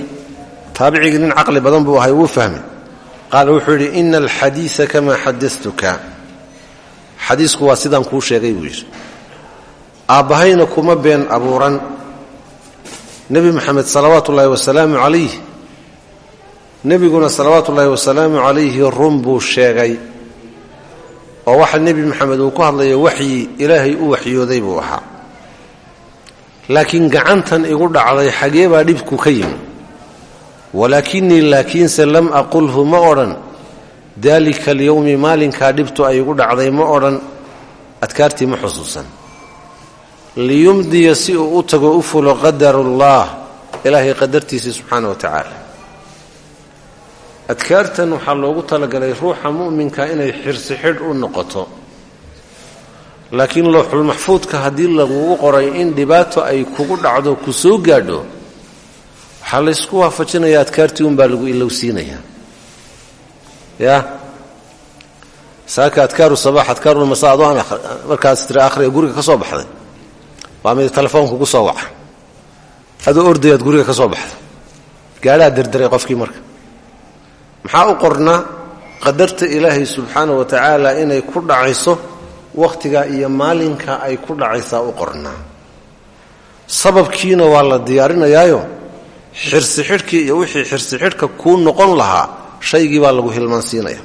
Taabicigii nin caqli badan buu ahay wuu fahmay. Qaala wuxuu yidhi ina alxadiia kamaa xadatuka xadiisku waa sidaan kuu sheegay buu yidhi. Aabbahayna kuma been abuuran. Nebi moxamed salawaatu ullaahi wasalaamu calayh nebiguna salawaatu ullaahi wasalaamu calayhi run buu sheegay oo waxa nebi maxamed uu ku hadlayo waxyi ilaahay u waxyooday buu ahaa. Laakiin gacantan igu dhacday xagee baa dhibku ka yimi walaakinii laakiinse lam aqulhu ma odhan daalika alyowmi maalinkaa dhibtu ay igu dhacday ma odhan adkaartii ma xusuusan. Liyumdiya si uu u tago u fulo qadarullaah ilaahay qadartiisii subxaana wa tacaala adkaartan waxaa loogu talagalay ruuxa mu'minka inay xirsi xidh u noqoto. Laakiin lowxulmaxfuudka haddii lagugu qoray in dhibaato ay kugu dhacdo ku soo gaadho waxaa laysku waafajinayaa adkaartii unbaa lagu ilowsiinayaa ya saaka adkaaru sabax adkaarulmasa adoo markaas tira akhriga guriga ka soo baxday. Waa mid telefoonku ku soo waca adoo ordayaad guriga ka soo baxday. Gaadhaa derderay qofkii marka maxaa u qornaa qadarta ilaahay subxaana wa tacaala inay ku dhacayso wakhtiga iyo maalinka ay ku dhacaysaa u qornaa sababkiina waa la diyaarinayaayo. Xirsi xidhkii iyo wixii xirsi xidhka kuu noqon lahaa shaygii baa lagu hilmaansiinaya.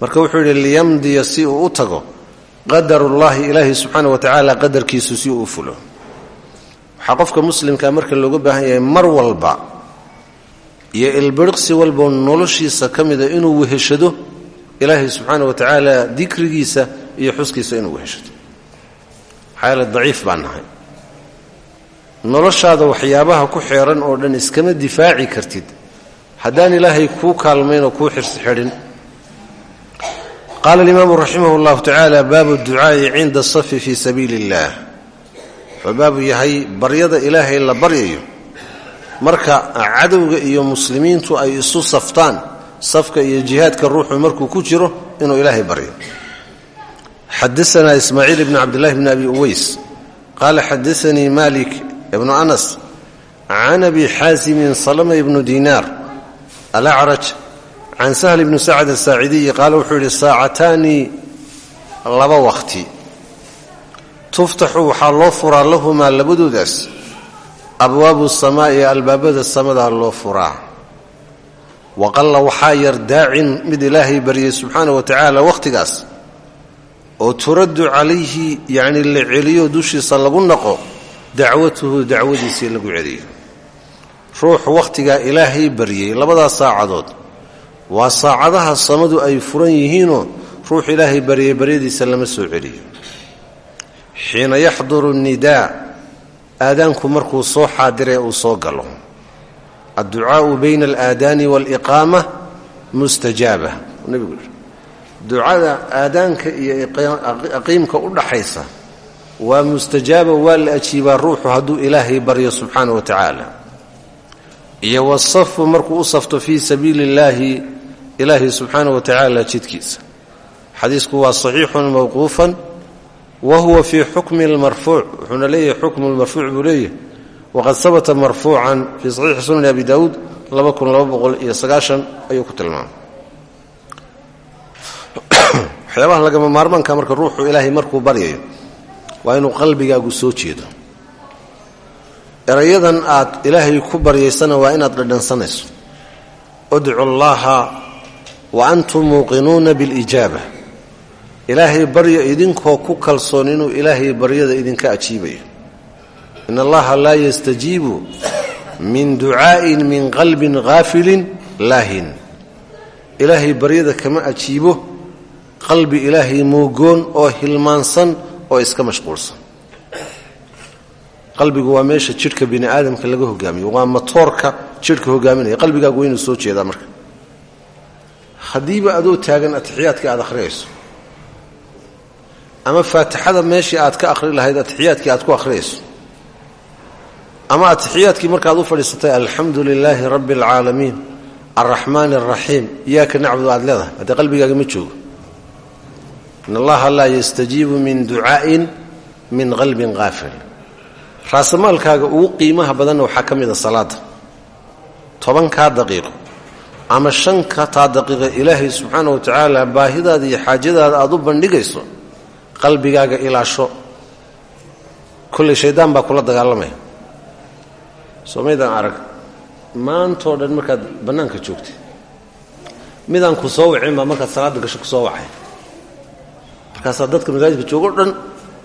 Marka wuxuu yidhi liyamdiya si uu u tago qadarullaahi ilaahay subxaana wa tacaala qadarkiisu si uu u fulo. Waxaa qofka muslimka marka looga baahan yahay mar walba iyo ilbiriqsi walboo noloshiisa ka mida inuu weheshado ilaahay subxaana wa tacaala dikrigiisa iyo xuskiisa inuu weheshado. Yeele daciif baan noloshaada waxyaabaha ku xeeran oo dhan iskama difaaci kartid. Haddaan ilaahay kuu kaalmayn oo kuu xirsi xidhin. Qaala alimaamu raximah llahu tacaala baabu ducaa'i cinda asafi fii sabiili illaah wuxuu baabu yahay baryada ilaahay la baryayo marka cadowga iyo muslimiintu ay isu saftaan safka iyo jihaadka ruuxu markuu ku jiro inuu ilaahay baryo. Xadaanaa ismaaciil ibni cabdillahi bni abi uweys qaala xadaanii malik ibnu anas can abi xaasimin salama ibnu diinaar alacraj can sahl ibni sacd asaacidiyi qaala wuxuu yidhi saacataani laba waqti. Tuftaxu waxaa loo furaa lahumaa labadoodaas abwaabu samaa'i albaabada samadaa loo furaa. Waqalla waxaa yar daacin mid ilaahay baryay subxaana wa tacaala wakhtigaas oo turaddu calayhi yacni la celiyo dushiisa lagu naqo dacwatuhu dacwadiisii lagu celiyo. Ruuxu wakhtigaa ilaahay baryey labadaas saacadood. Waa saacadaha samadu ay furan yihiinoo ruux ilaahay baryay baryadiisa lama soo celiyo. Xiina yaxduru nidaa aadaanku markuu soo xaadiree uu soo galo. Adducaau bayna alaadaani waaliqaama mustajaaba. Yidhi ducada aadaanka iyo aqiimka u dhaxaysa waa mustajaaba waa la ajiibaa ruuxu hadduu ilaahay baryo subxaana wa tacaala. Iyo wasafu markuu u safto fii sabiili illaahi ilaahi subxaana wa tacaala jidkiisa xadiisku waa saxiixun mawquufan wa huwa fii xukmi lmarfuuc wuxuuna leeyahay xukmu lmarfuuc buu leeyahay. Waqad sabata marfuucan fii saxiixi sunani abi daawuud ayuu ku tilmaamay. Waxyaabaha lagama maarmaanka marka ruuxu ilaahay markuu baryayo waa inuu qalbigaagu soo jeedo. Erayadan aad ilaahay ku baryaysana waa inaad dhadhansanayso. Udcu llaaha wa antum muuqinuuna bilijaaba ilaahay barya idinkoo ku kalsoon inuu ilaahay baryada idinka ajiibayo. In allaha laa yastajiibu min ducaa'in min qalbin haafilin laahin. Ilaahay baryada kama ajiibo qalbi ilaahay moogoon oo hilmaansan oo iska mashquulsan. Qalbigu waa meesha jidhka bini aadamka laga hogaamiyo waa matoorka jidhka hogaaminaya. Qalbigaagu waa inuu soo jeedaa marka. Haddiiba adoo taagan atixiyaadkii aad akhriyayso ama faatixada meeshii aad ka akhri lahayd atixiyaadkii aad ku akhriyayso ama atixiyaadkii markaad u fadhiisatay alxamdu lilaahi rabbi alcaalamiin alraxmaani alraxiim iyaaka nacbudu aad leedahay. Haddee qalbigaaga ma joogo. In allaha laa yastajiibu min ducaa'in min qalbin qaafil raasamaalkaaga ugu qiimaha badanna waxaa ka mida salaada tobankaa daqiiqo. Ama shankataa daqiiqa ilaahay subxaana wa tacaala baahidaada iyo xaajadaada aad u bandhigayso qalbigaaga ilaasho. Kolley shaydaan baa kula dagaalamaya soomaydaan arag maantoo dhan markaad bannaanka joogtay midaan ku soo wicin baa markaad salaadda gasho ku soo wacay. Markaasaa dadka masaajidka joogo dhan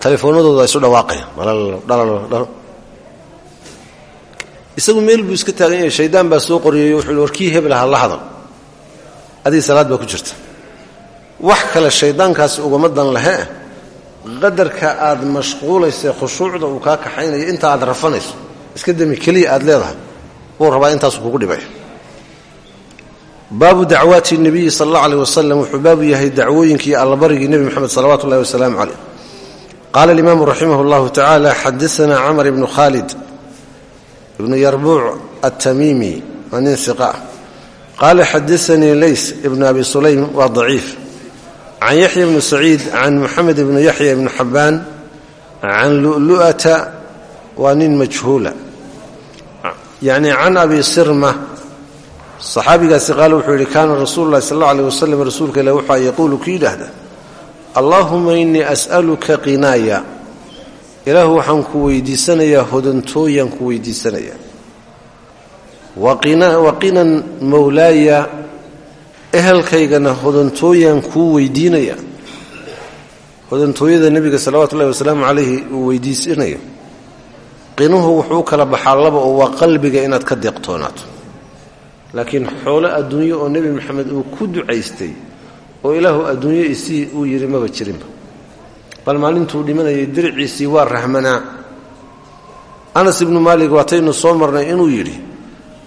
telefoonadooda isu dhawaaqayaan isagu meel buu iska taagan yahay shaydaan baa soo qoriyay wuxuu war kii hebel aha la hadal. Adii salaad baa ku jirta. Wax kale shayddaankaasi ugama dan lahe qadarka aad mashquulaysae khushuucda uu kaa kaxaynayo inta aad rafanayso iska demi keliya aad leedahay wuu rabaa intaasu kugu dhibaya baabu dacwaati nabiyi sal alla aleh wasalam wuxuu baabu yahay dacwooyinkii allabarigii nebi moxamed salawatu ullahi wasalaamu caleyh. Qaala alimaamu raximah llahu tacaala xadaana camar ibnu khaalid ibnu yarbuuc atamiimi waa nin iqa ah. Qaala xadaanii leys ibnu abi sulaym waa daciif can yaxya bni saciid can muxamed ibni yaxya ibni xabbaan can lu'lu'ata waa nin majhuula yacni can abi sirma saxaabigaasi qaale wuxuu yidhi kaana rasuulu llahi sal alla aleh wasalam rasuulka ilah wuxua yaquulu ku yidhaahda allaahuma innii as'aluka qinaaya ilaahu waxaan ku weydiisanayaa hodantooyaan ku weydiisanayaa wa ehelkaygana hodantooyaan kuu weydiinaya. Hodantooyada nebiga salawatu ullahi wasalaamu calayhi uu weydiisanayo. Qinuhu wuxuu kala baxaa laba oo waa qalbiga inaad ka deeqtoonaato laakiin xoolo adduunyo oo nebi maxamed uu ku ducaystay oo ilaahu adduunyo isii uu yidhi maba jirinba bal maalintuu dhimanayay diriciisii waa rahmanaa. Anas ibnu maalik waataynu soo marnay inuu yidhi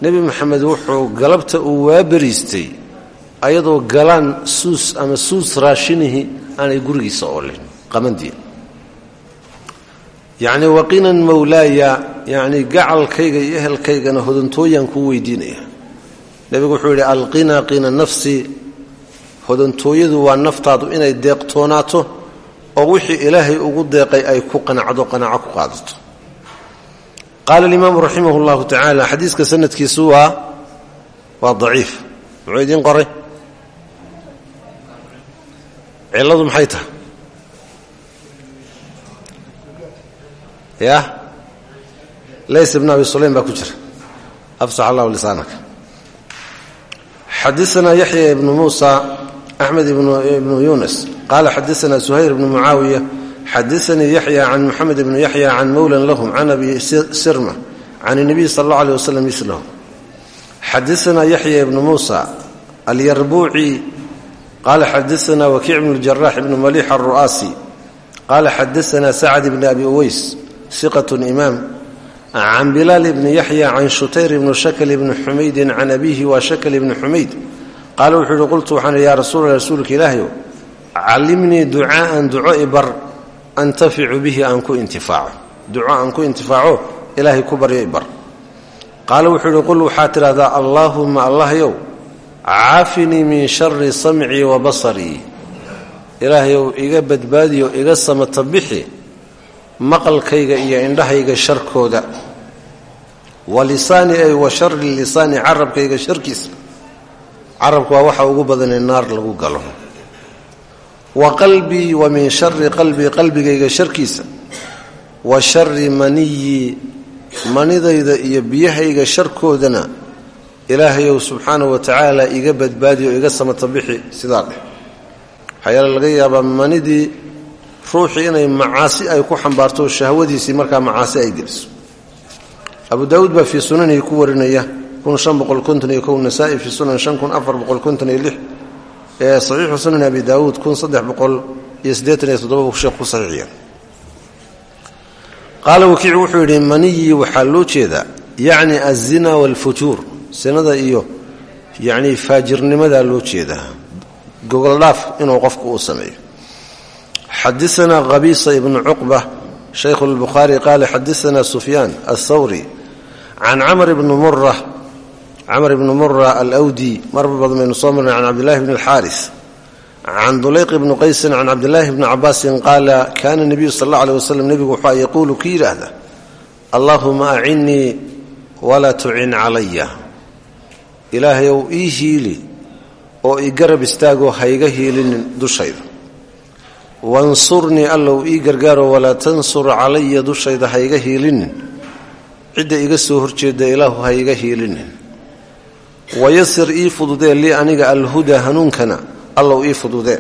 nebi maxamed wuxuu galabta uu waabariistay ayadoo galaan suus ama suus raashinihi aanay gurigiisa oolin qamandii yacni waqinan mowlaaya yacni gacalkayga iyo ehelkaygana hodantooyaan kuu weydiinaya. Nebigu wuxuu yidhi alqina qina nafsi. Hodantooyadu waa naftaadu inay deeqtoonaato oo wixii ilaahay ugu deeqay ay ku qanacdo qanaco ku qaadato. Qaala alimaamu raximah llahu tacaala xadiiska sanadkiisu waa waa daciif. Muxuu idiin qoray cilladu maxay tahay ya lays ibn abi sulaym baa ku jira afsax allahu lisaanaka xadaana yaxya ibnu muusa axmed ibnu yunas qaala xadaana suhayr ibnu mucaawiya xadaanii yaxya can muxamed ibnu yaxya can mowlan lahum can abi sirma can اnabiy sal اllah alيh waslm milahu xadaana yaxya ibnu muusa alyarbuuci qaala xadaana wakiic bnu ljarax ibnu malix alru'aasi qaala xadaana sacd bni abi uweys siqat imaam can bilaal ibni yaxya can shutayr ibni shakl ibni xumaydin can abiihi waa shakl ibni xumayd qaala wuxuu yihi qultu waxaan ya rasuula rasuulka ilaahayow callimnii ducaa'an duco ibar antaficu bihi aan ku intifaaco duco aan ku intifaaco ilaahay ku baryo ibar qaala wuxuu yihi qul waxaad tidhahdaa allaahumma allahyow caafinii min shari samcii wa basarii ilaahayow iga badbaadiyo iga samata bixi maqalkayga iyo indhahayga sharkooda. Wa lisaani ay wa shari lisaani carabkayga sharkiisa. Carabku waa waxa ugu badanee naar lagu galo. Wa qalbii wa min shari qalbii qalbigayga sharkiisa. Wa shari maniyii manidayda iyo biyahayga sharkoodana ilaahayow subxaanahu wa tacaala iga badbaadiyo iga samata bixi sidaa dheh waxayaale laga yaabaa manidii ruuxii inay macaasi ay ku xambaarto shahwadiisii markaa macaasi ay geliso. Abu daawuud baa fii sunanihi ku warinaya nasaai fi sunan ee saxiixu sunan abi daawuud qaala wakiic wuxuu yidhi maniyii waxaa loo jeedaa yacni azina waalfujuur sinada iyo yacni faajirnimadaa loo jeedaa. Gogoldhaaf inuu qofku uu sameeyo. Xadaana khabiisa ibnu cuqba shaykhu lbukhaari qaala xadaana sufyaan athawri can camr bni mura camr ibni mura alwdi marba badan baynu soo marnay can cabdillahi bni alxaaris can dulayq ibni qaysin can cabdillaahi bni cabaasin qaala kaana nebiyu sal alla aleh waslem nebigu wuxua yaquulu ku yidhaahda allaahuma acinnii walaa tucin calaya ilaahayow ii hiili oo i garab istaagoo hayga hiilinin dushayda. Wansurnii allow ii gargaaro walaa tansur calaya dushayda hayga hiilinin. Cidda iga soo horjeeda ilaahu ha iga hiilinin. Wayasir ii fududee lii aniga alhudaa hanuunkana allow ii fududee.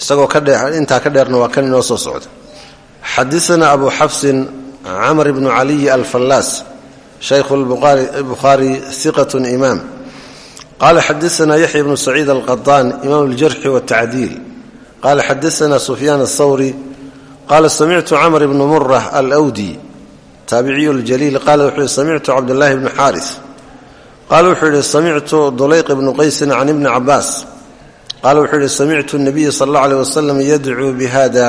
Isagoo intaa ka dheerna waa kan inoo soo socda. Xadaana abu xafsin camr bnu caliy alfallaas shaykhu bukhaari iqat imaam qala xadaana yaxya bnu saciid alqadaan imaam aljarxi wاtacdiil qala xadaana sufyaan aلthawri qala samictu camr bnu murah alwdi taabiciyu ljaliil qaala wuxuu yihi samictu cabdاllahi bnu xaaris qaala wuxuu yidhi samictu dulayq bnu qaysin can ibni cabaas qaala wuxuu yidhi samictu nabiya sal alla aleh wasalam yadcuu bi hada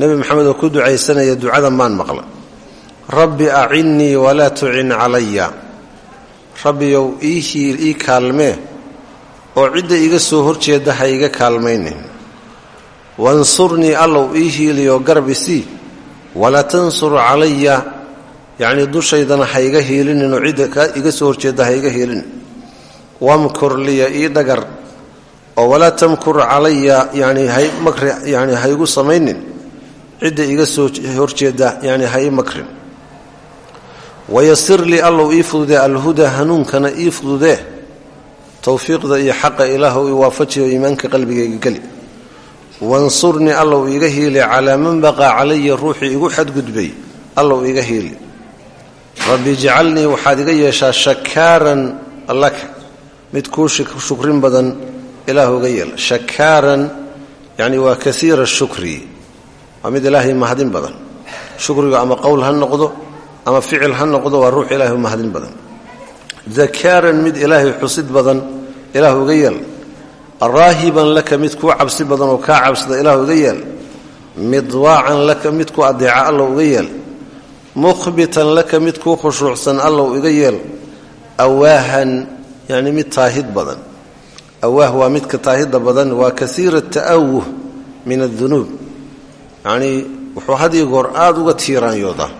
nebi maxamed oo ku ducaysanaya ducadan baan maqla rabbi acinnii walaa tucin calaya. Rabbiyow ii kaalmee oo cidda iga soo horjeeda ha iga kaalmaynin. Wansurnii allow ii hiiliyo garbisii walaa tansur calaya. Yacnii dushaydana ha iga hiilininoo cidda iga soo horjeeda ha iga hiilinin wamkur liya ii dhagar oo walaa tamkur calaya. Yani makri yani ha igu samaynin. Cidda iga soo horjeeda yani ha ii makrin wayasir lii allow ii fududee alhudaa hanuunkana ii fududee towfiiqda iyo xaqa ilaahw i waafajiyo iimaanka qalbigayga geli wansurnii allow iiga hiili calaa man baqaa calaya ruuxii igu xadgudbay allow iiga hiili rabbi ijcalnii waxaad iga yeeshaa shakaaran laka mid kuu shukrin badan ilaah uga yeel shakaaran yani waa kaiira shukri waa mid ilaahay mahadin badan shukrigu ama qowl ha noqdo ama ficil ha noqdo waa ruux ilaahay u mahadin badan. Dakaaran mid ilaahay xusid badan ilaah uga yeel. Raahiban laka mid kuu cabsi badan oo kaa cabsada ilaah uga yeel. Midwaacan laka mid ku adeeca allow uga yeel. Mukhbitan laka mid kuu khushuucsan allow iga yeel. Awaahan yani mid taahid badan. Awaah waa midka taahida badan waa kaiira ta'awuh min adunuub yacnii wuxuu hadiyo goor aada uga tiiraanyoodaa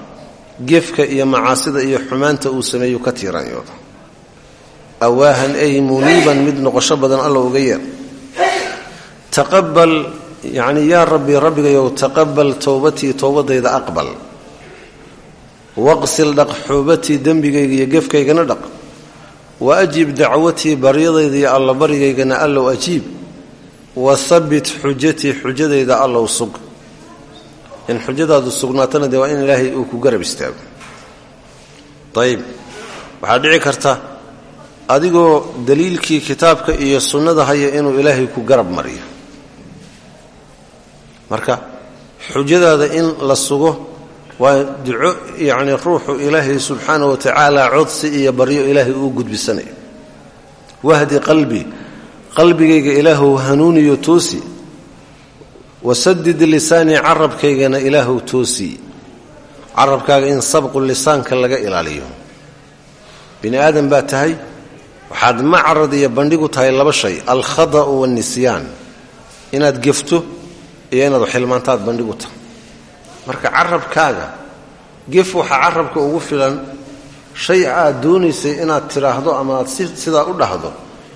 gefka iyo macaasida iyo xumaanta uu sameeyu ka tiiraanyooda awaahan ay muniiban mid noqosho badan alla uga yeer taqabal yacni yaa rabbi rabbigayow taqabal towbatii towbadayda aqbal. Waqsil dhaq xuubatii dembigayga iyo gefkaygana dhaq. Wa ajib dacwatii baryadayda iyo alla baryaygana allow ajiib wa habbit xujatii xujadayda allow sug in xujadaadu sugnaatana dee waa in ilaahay uu ku garab istaago. Ayib waxaa dhici karta adigoo daliilkii kitaabka iyo sunnada haya inuu ilaahay ku garab mariyo. Marka xujadaada in la sugo waa duco yacni ruuxu ilaahay subxaana wa tacaala codsi iyo baryo ilaahay uu gudbisanayo. Wahdi qalbi qalbigayga ilaahu hanuuniyo toosi wasadid lisaanii carabkaygana ilaahu toosi. Carabkaaga in sabqu lisaanka laga ilaaliyo. Bini aadan baa tahay waxaad macrad iyo bandhigu tahay laba shay alkhada'u waannisyaan inaad gefto iyo inaad xilmaantaad bandhigu tahay. Marka carabkaaga gef waxaa carabka ugu filan shay aad doonaysay inaad tidhaahdo ama aad sidaa u dhahdo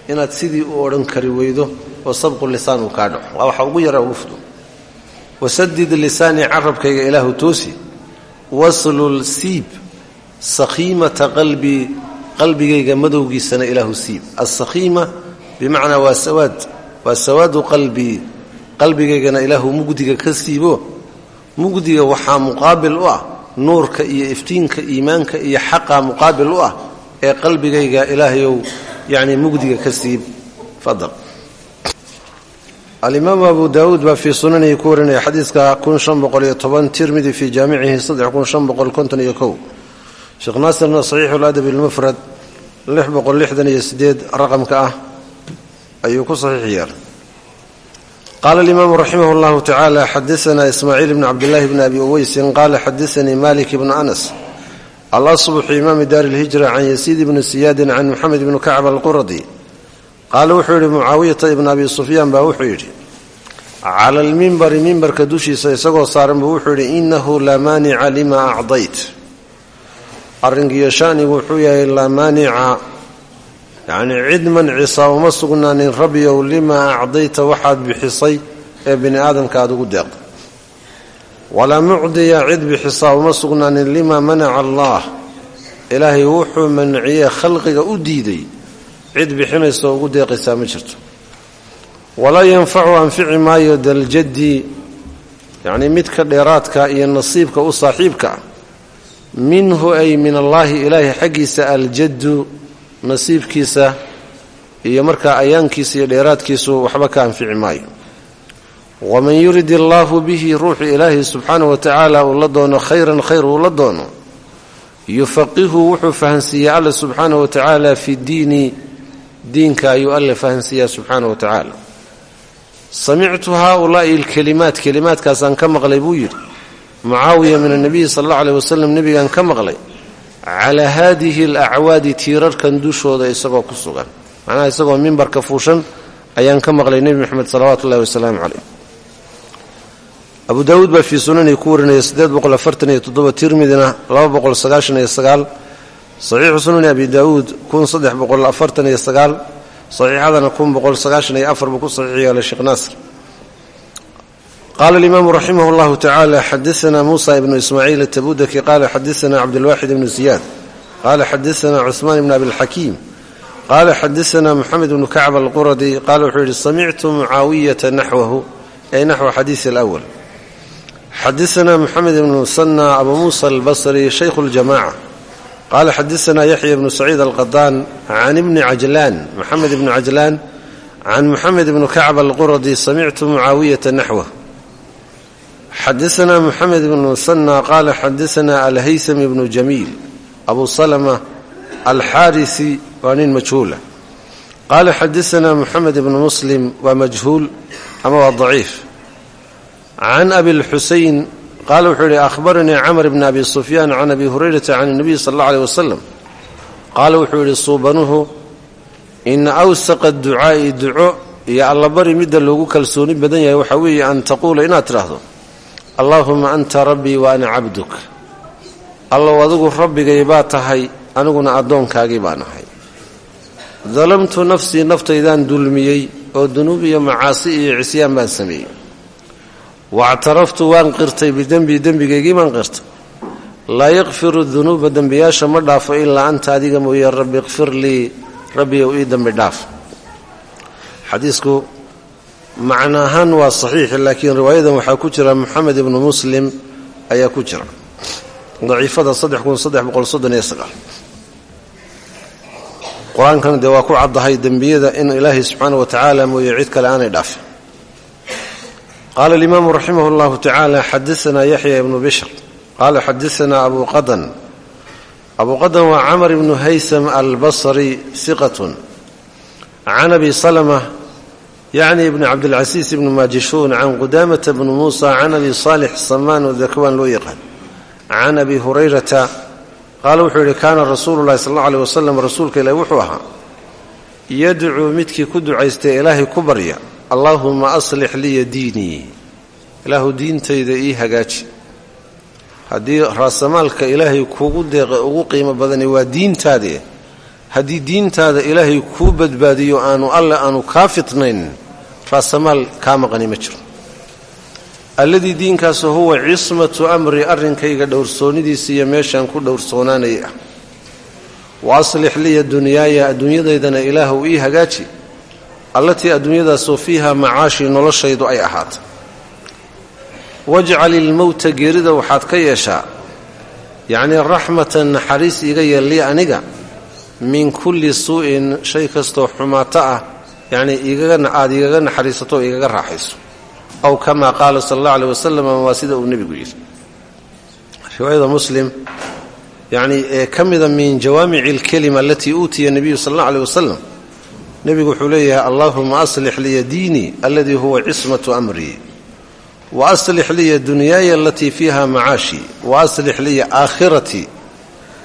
inaad sidii u odhan kari weydo oo sabqu lisaan uu kaa dhaco. Waa waxa ugu yara ugu fudo wasadid lisaanii carabkayga ilaahu toosi waslul siib sakhiimata qalbii qalbigayga madowgiisana ilaahu siib. Asakhiima bimacnaa waa sawaad waa sawaadu qalbii qalbigaygana ilaahu mugdiga ka siibo mugdiga waxaa muqaabil u ah nuurka iyo iftiinka iimaanka iyo xaqa muqaabil u ah ee qalbigayga ilaahayow yani mugdiga ka siib. Fadal alimaamu abu daawuud baa fii sunanihi ku warinaya xadiidka tirmidi fii jaamicihi sheekh naasirna saxiixu ladabi lmufrad raqamka ah ayuu ku saxiix yeelay qaala alimaamu raximah اllahu tacaala xadaana ismaaciil bn cabdillahi bn abi uweysin qaala xadaanii malik bnu anas alasbxu imaami daari اlhijra can yasiid bni siyaadin can muxamed bni kacb alquradi qaala wuxuu yidhi mucaawiyata ibn abi sufyaan baa wuxuu yidhi cala almimbari mimbarka dushiisa isagoo saaran buu wuxuu yidhi inahu laa maanica lima acdayt. Arrinkiiyo shanigu wuxuu yahay laa maanica yacnii cid mancisaa uma sugnaanin rabbiyow limaa acdayta waxaad bixisay ee bini aadamka aad ugu deeqda walaa mucdiya cid bixisaa uma sugnaanin limaa manaca allaah. Ilaahay wuxuu manciyey khalqiga u diiday cid bixinaysa oo ugu deeqaysaa ma jirto. Walaa yanfacu anfici maayo daljaddi yacnii midka dheeraadka iyo nasiibka u saaxiibka ah minhu ay min allaahi ilaahay xaggiisa aljaddu nasiibkiisa iyo markaa ayaankiisa iyo dheeraadkiisu waxba ka anfici maayo. Waman yurid illaahu bihi ruuxu ilaahay subxaanahu wa tacaala uu la doono khayran khayr uu doono yufaqihu wuxuu fahansiiyaa alle subxaanahu wa tacaala fi diini diinka ayuu alle fahansiiyaa subxaanahu wa tacaala. Samictu haaulaa'i alkelimaat kelimaadkaasaan ka maqlay buu yidhi. Mucaawiya min annabiyi sal alla aleh wasalam nebigaan ka maqlay calaa haadihi alacwaadi tiirarkan dushooda isagoo ku sugan. Macnaha isagoo mimbarka fuushan ayaan ka maqlay nebi moxamed salawaatu ullahi wasalaamu caleyh abu daawuud baa fii sunanii ku warinaya tirmidina saxiixu sunani abi daawuud saxiixadana buu ku saxiix yeelay sheekh naasir qaala alimaamu raximah llahu tacaala xadaana muusa ibnu ismaaciil atabudaki qaala xadaana cabdulwaaxid ibnu ziyaad qaala xadaana cuثmaan ibn abilxakiim qaala xadaana moxamed ibnu kacb alquradi qaala wuxuu yidhi samictu mucaawiyata naxwahu ay naxwa xadiisi alawal xadaana moxamed ibnu musanى abu muusa albasri shaykhu اljamaca qala xadaana yaxya bnu saciid alqadaan can ibni cajlaan moxamed ibni cajlaan can moxamed ibnu kacb alquradi samictu mucaawiyata naxwah xadaana moxamed ibnu musanى qaala xadaana alhaysam ibnu jamiil abu salma alxaarisi waa nin majhuula qaala xadaana moxamed ibnu muslim waa majhuul ama waa daciif can abi lxuseyn qaala wuxuu yidhi ahbaranii camr bn abi sufyaan can abi hurayrata can اnabiy sal اllau aleh wasalam qaala wuxuu yidhi suubanuhu ina awsaqa ducaa'i duco iyo allabari midda loogu kalsooni badan yahay waxaa weeye an taquula inaad tidhaahdo allaahuma anta rabbii wa ana cabduk allow adigu rabbigay baa tahay aniguna addoonkaagii baan ahay dalamtu nafsii naftaydaan dulmiyey oo dunuub iyo macaasi iyo cisyaan baan sameeyey wactaraftu waan qirtay bidembii dembigaygii baan qirtay laa yakfiru dunuuba dembiyaasha ma dhaafo ilaa anta adiga mooye rabbi ikfir lii rabbiyow ii dembi dhaaf xadiisku macno ahaan waa saxiix laakiin riwaayadan waxaa ku jira moxamed ibnu muslim ayaa ku jira daciifada qur'aankana dee waa ku caddahay dembiyada in ilaahay subxaana wa tacaala mooye cid kale aanay dhaafin qaala alimaamu raximah اllahu tacaala xadaana yaxya ibnu bishr qaala xadaana abu qadan abu qadan waa camr ibnu haysam albasri siqatun can abi salma yacni ibni cabdilcasiis ibni maajishuun can qudamata bni muusa can abi saalix samaan oo dakwaan loo yaqaan can abi hurayrata qaala wuxuu yidhi kaana rasuulu llahi sal alla aleh wasalam rasuulka ilahi wuxuu ahaa yadcuu midkii ku ducaystay ilaahay ku barya allaahuma aslix liya diinii ilaahu diintayda ii hagaaji. Haddii raasamaalka ilaahay kuugu deeqa ugu qiimo badani waa diintaadii haddii diintaada ilaahay kuu badbaadiyo aanu alle aanu kaa fitnayn raasamaal kaa maqani ma jiro. Alladii diinkaasoo huwa cismatu amri arrinkayga dhowrsoonidiisa iyo meeshaan ku dhowrsoonaanayay ah. Wa aslix liya dunyaaya adduunyadaydana ilaahu ii hagaaji allatii adduunyadaasoo fiiha macaashii noloshaydu ay ahaatay wajcal ilmowta geerida waxaad ka yeeshaa yacnii raxmatan naxariis iga yeellii aniga min kulli suu'in shay kastoo xumaato ah yacnii aad igaga naxariisato oo igaga raaxayso. Aw kamaa qaala sala allah aleh wasalam ama waa sida uu nebigu yidhi. Riwaayada muslim yacnii ee ka mida min jawaamici alkelima alatii uutiya nebiyu sala allah aleh wasalam nebigu wuxuu leeyahay allaahuma aslix liya diinii aladii huwa cismatu amrii wa aslix liya dunyaaya alatii fiiha macaashii wa aslix liya aakhiratii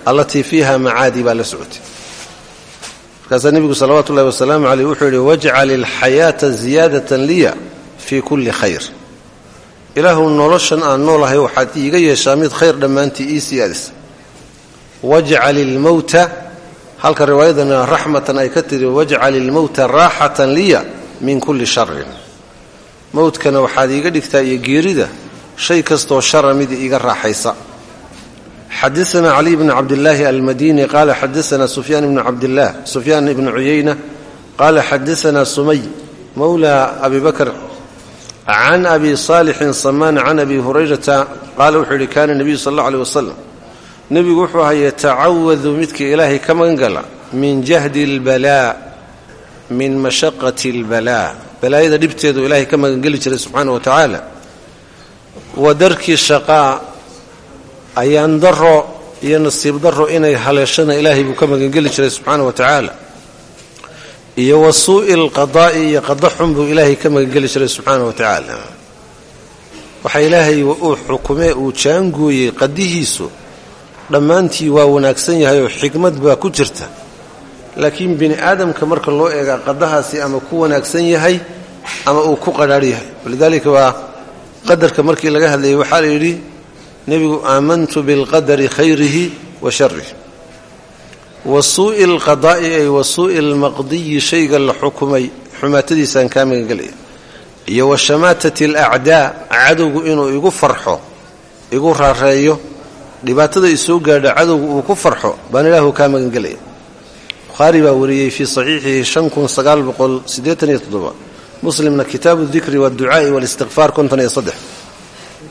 allatii fiiha macaadii baa la socotay. Markaasaa nebigu salawaatu ullahi wasalaamu caleyh wuxuu yidhi wajcal ilxayaata ziyaadatan liya fii kulli khayr. Ilaahu noloshan aan noolahay waxaad iiga yeeshaa mid khayr dhammaantii ii siyaadisa. Wajcal ilmowta halka riwaayadana raxmatan ay ka tiri wajcal ilmowta raaxatan liya min kulli sharin mowdkana waxaad iiga dhigtaa iyo geerida shay kastoo shara mid iiga raaxaysa. Xadaana caliy bn cabdillaahi almadini qaala xadaana sufyaan ibnu cabdillaah sufyaan ibnu cuyayna qaala xadaana sumay mowla abi bakr can abi saalixin samaan can abi hurayrata qaala wuxuu yidhi kaana nebiyu sal alla aleh wasalam nebigu wuxuu ahaa yatacawadu midkii ilaahay ka magan gala min jahdi albalaa min mashaqati albalaa. Balaayada dhibteedu ilaahay ka magangeli jiray subxaana wa tacaala. Wa darki shaqaa ayaan daro iyo nasiib daro inay haleeshana ilaahay buu ka magangeli jiray subxaana wa tacaala. Iyo wa suu'i alqadaa'i iyo qada xun buu ilaahay ka magangeli jiray subxaana wa tacaala. Waxa ilaahay uu xukumee uu jaangooyey qadihiisu dhammaantii waa wanaagsan yahay oo xikmad baa ku jirta. Laakiin bini aadamka marka loo eegaa qadahaasi ama ku wanaagsan yahay ama uu ku qadhaadh yahay. Walidaalika waa qadarka markii laga hadlayay waxaa la yidhi nebigu aamantu bilqadari khayrihi wa sharih wa suu'i alqadaa'i ay wa suu'i almaqdiyi shayga la xukumay xumaatadiisaan kaa magangelaya iyo wa shamaatati alacdaa cadowgu inuu igu farxo igu raareeyo dhibaatada isoo gaadha cadowgu uu ku farxo baan ilaahu kaa magangelaya bukhaari baa wariyey fii saxiixihi muslimna kitaabu dikri waadducaa'i walistikfaar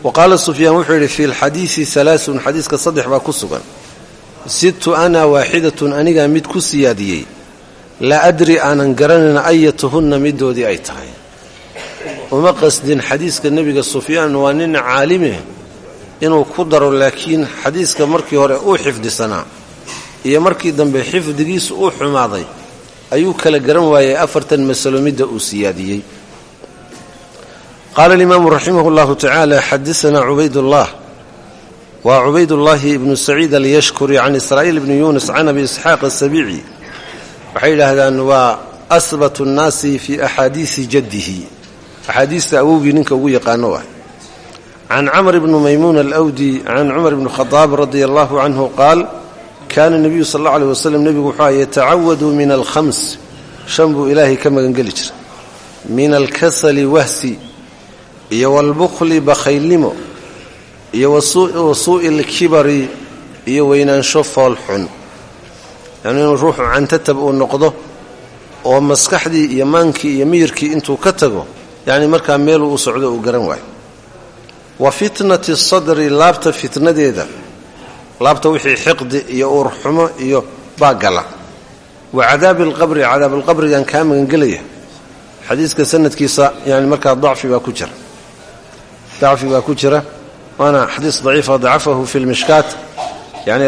wa qaala sufyaan wuxuu yidhi fi lxadiisi alaaun xadiiska saddex baa ku sugan. Sidtu ana waaxidatun anigaa mid ku siyaadiyey. Laa adri aanan garanayn ayatuhunna midoodii ay tahay. Uma qasdin xadiiska nebiga sufyaan waa nin caalime inuu ku daro laakiin xadiiska markii hore uu xifdisanaa iyo markii dambe xifdigiisu uu xumaaday ayuu kala garan waayey afartan masalo midda uu siyaadiyey. Qaala alimaamu raximah llahu tacaala xadaanaa cubaydullah. Waa cubaydullaahi ibnu saciid alyashkuri can israa'iil ibni yuunus can abi isxaaq asabiici waxay yidhaahdaan waa asbatu nnaasi fii axaadiisi jaddihi. Axaadiista awowgii ninka ugu yaqaano ah can camr bni maymuun alwdi can cumar bni khadaab radia allahu canhu qaal kaana nebiyu sal alla aleh waslem nebigu wuxuu aha yatacawadu min alkhams shan buu ilaahay ka magangeli jira min alkasali wahsi iyo walbukhli bakhaylnimo iyo wa suu'i alkibari iyo weynaansho foolxun yacnii inuu ruuxu cantatab uu noqdo oo maskaxdii iyo maankii iyo miyirkii intuu ka tago yacni markaa meeluu u socdo uu garan waayo wa fitnati sadri laabta fitnadeeda. Laabta wixii xiqdi iyo uurxumo iyo baagala wa cadaabi alqabri cadaabalqabrigan kaa magangelaya xadiiska sanadkiisa yani markaa dacfi baa ku jira. Dacfi baa ku jira waana xadiis daciifa dacafahu fi lmishkaat yani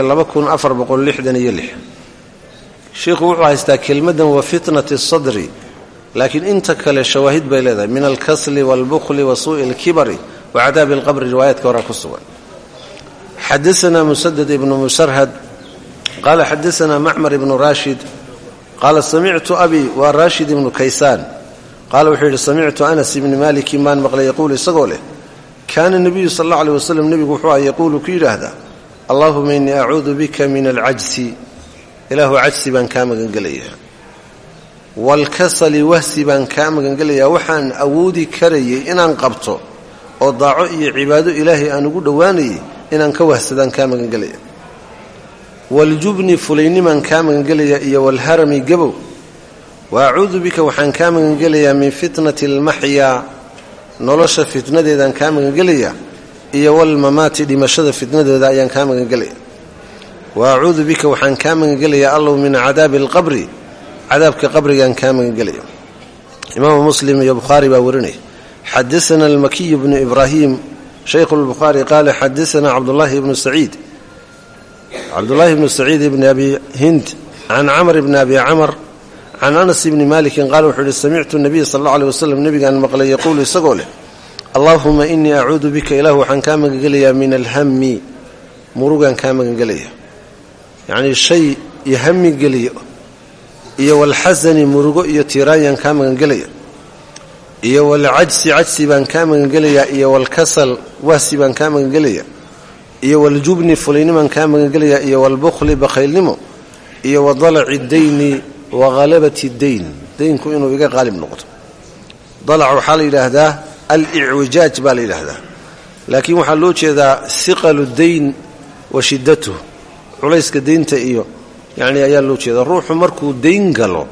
sheikhu wuxuu haystaa kelmaddan wa fitnati sadri. Laakiin inta kale shawaahid bay leedahay min alkasli waalbukhli wa suu'i alkibari wa cadaabi alqabri riwaayaadka horaa ku sugan. Xadaana musadad ibnu musarhad qaala xadaana macmar ibnu raashid qaala samictu abi waa raashid ibnu kaysaan. Qaala wuxuu yidhi samictu anas ibni malikin baan maqlay yaquulu isagoo leh. Kaana nebiyu sal alla aleh waslem nebigu wuxuu ah yaquulu ku yidhaahdaa allaahuma innii acuudu bika min alcajsi ilaahu cajsi baan kaa magangelayaa. Waalkasali wahsi baan kaa magangelayaa. Waxaan awoodi karayay inaan qabto oo daaco iyo cibaado ilaahay aan ugu dhowaanayay inaan ka wahsadaan kaa magangelaya. Waljubni fulaynimaan kaa magangelayaa iyo walharami gabow wa acuudu bika waxaan kaa magangelayaa min fitnati almaxyaa nolosha fitnadeedaan kaa magangelayaa iyo walmamaati dhimashada fitnadeeda ayaan kaa magangelaya wa acuudu bika waxaan kaa magangelayaa allow min cadaabi alqabri cadaabka qabrigaan kaa magangelaya imaamu muslim iyo bukhaari baa warinaya xadaana almakiyu bnu ibraahim shaykhu lbukhaari qaala xadaana cabdulaahi bnu saciid cabdulaahi bnu saciid bni abi hind can camr bni abi camar can anas bni malikin qaala wuxuu ihi samictu nabiya sal alla aleh waslem nebigaan maqlay yaquulu isagoo leh allaahuma inii acuudu bika ilahu waxaan kaa magangelayaa min alhammi murugaan kaa magangelaya yacnii shay iyo hami geliyo iyo walxasani murugo iyo tiiraanyaan kaa magangelaya iyo walcajsi cajsi baan kaa magangelayaa iyo walkasal wahsi baan kaa magangelaya iyo waljubni fulaynimaan kaa magangelayaa iyo walbukhli bakhaylnimo iyo wadalaci dayni wa halabati dayn. Daynku inuu iga qaalib noqdo dalac waxaa la yidhaahdaa alicwijaaj baa la laakiin waxaa loo jeedaa siqalu dayn wa shiddatuh culayska deynta iyo yacni ayaa loo jeeda ruuxu markuu dayn galo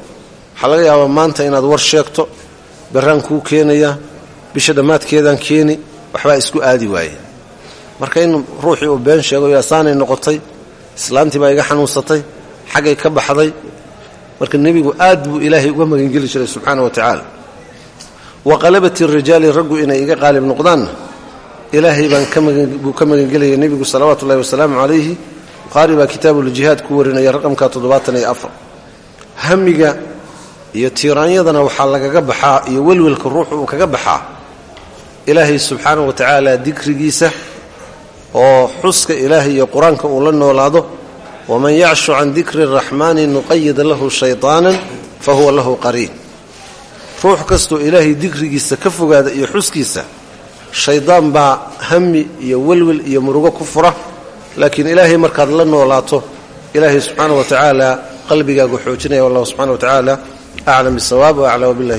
waxaa laga yaabaa maanta inaad war sheegto berraan kuu keenaya bisha dhammaadkeedaan keeni waxbaa isku aadi waaye. Marka in ruuxii uu been sheego yaasaanay noqotay islaantii baa iga xanuunsatay xaggay ka baxday. Marka nebigu aad buu ilaahay uga magangeli jiray subxaana wa tacaala. Wa qalabati rijaali raggu inay iga qaalib noqdaanna ilaahay baan buu ka magangelayay nebigu salawaatu ullahi wasalaamu calayhi. Bukhaari baa kitaabuuljihaad ku warinaya raqamka toddobaatan iyo afar. Hamiga iyo tiiraanyadana waxaa lagaga baxaa iyo welwelka ruuxu uu kaga baxaa. Ilaahay subxaana wa tacaala dikrigiisa oo xuska ilaahay iyo qur'aanka uu la noolaado waman yacshu can dikri araxmaani nuqayid lahu shayطaanan fa huwa lahu qariin. Ruux kastoo ilaahay dikrigiisa ka fogaada iyo xuskiisa shaydaan baa hami iyo welwel iyo murugo ku fura laakiin ilaahay markaad la noolaato ilaahay subxaana wa tacaala qalbigaagu xoojinaya wallahu subxana wa tacaala aclam bisawaab wacla wabilahi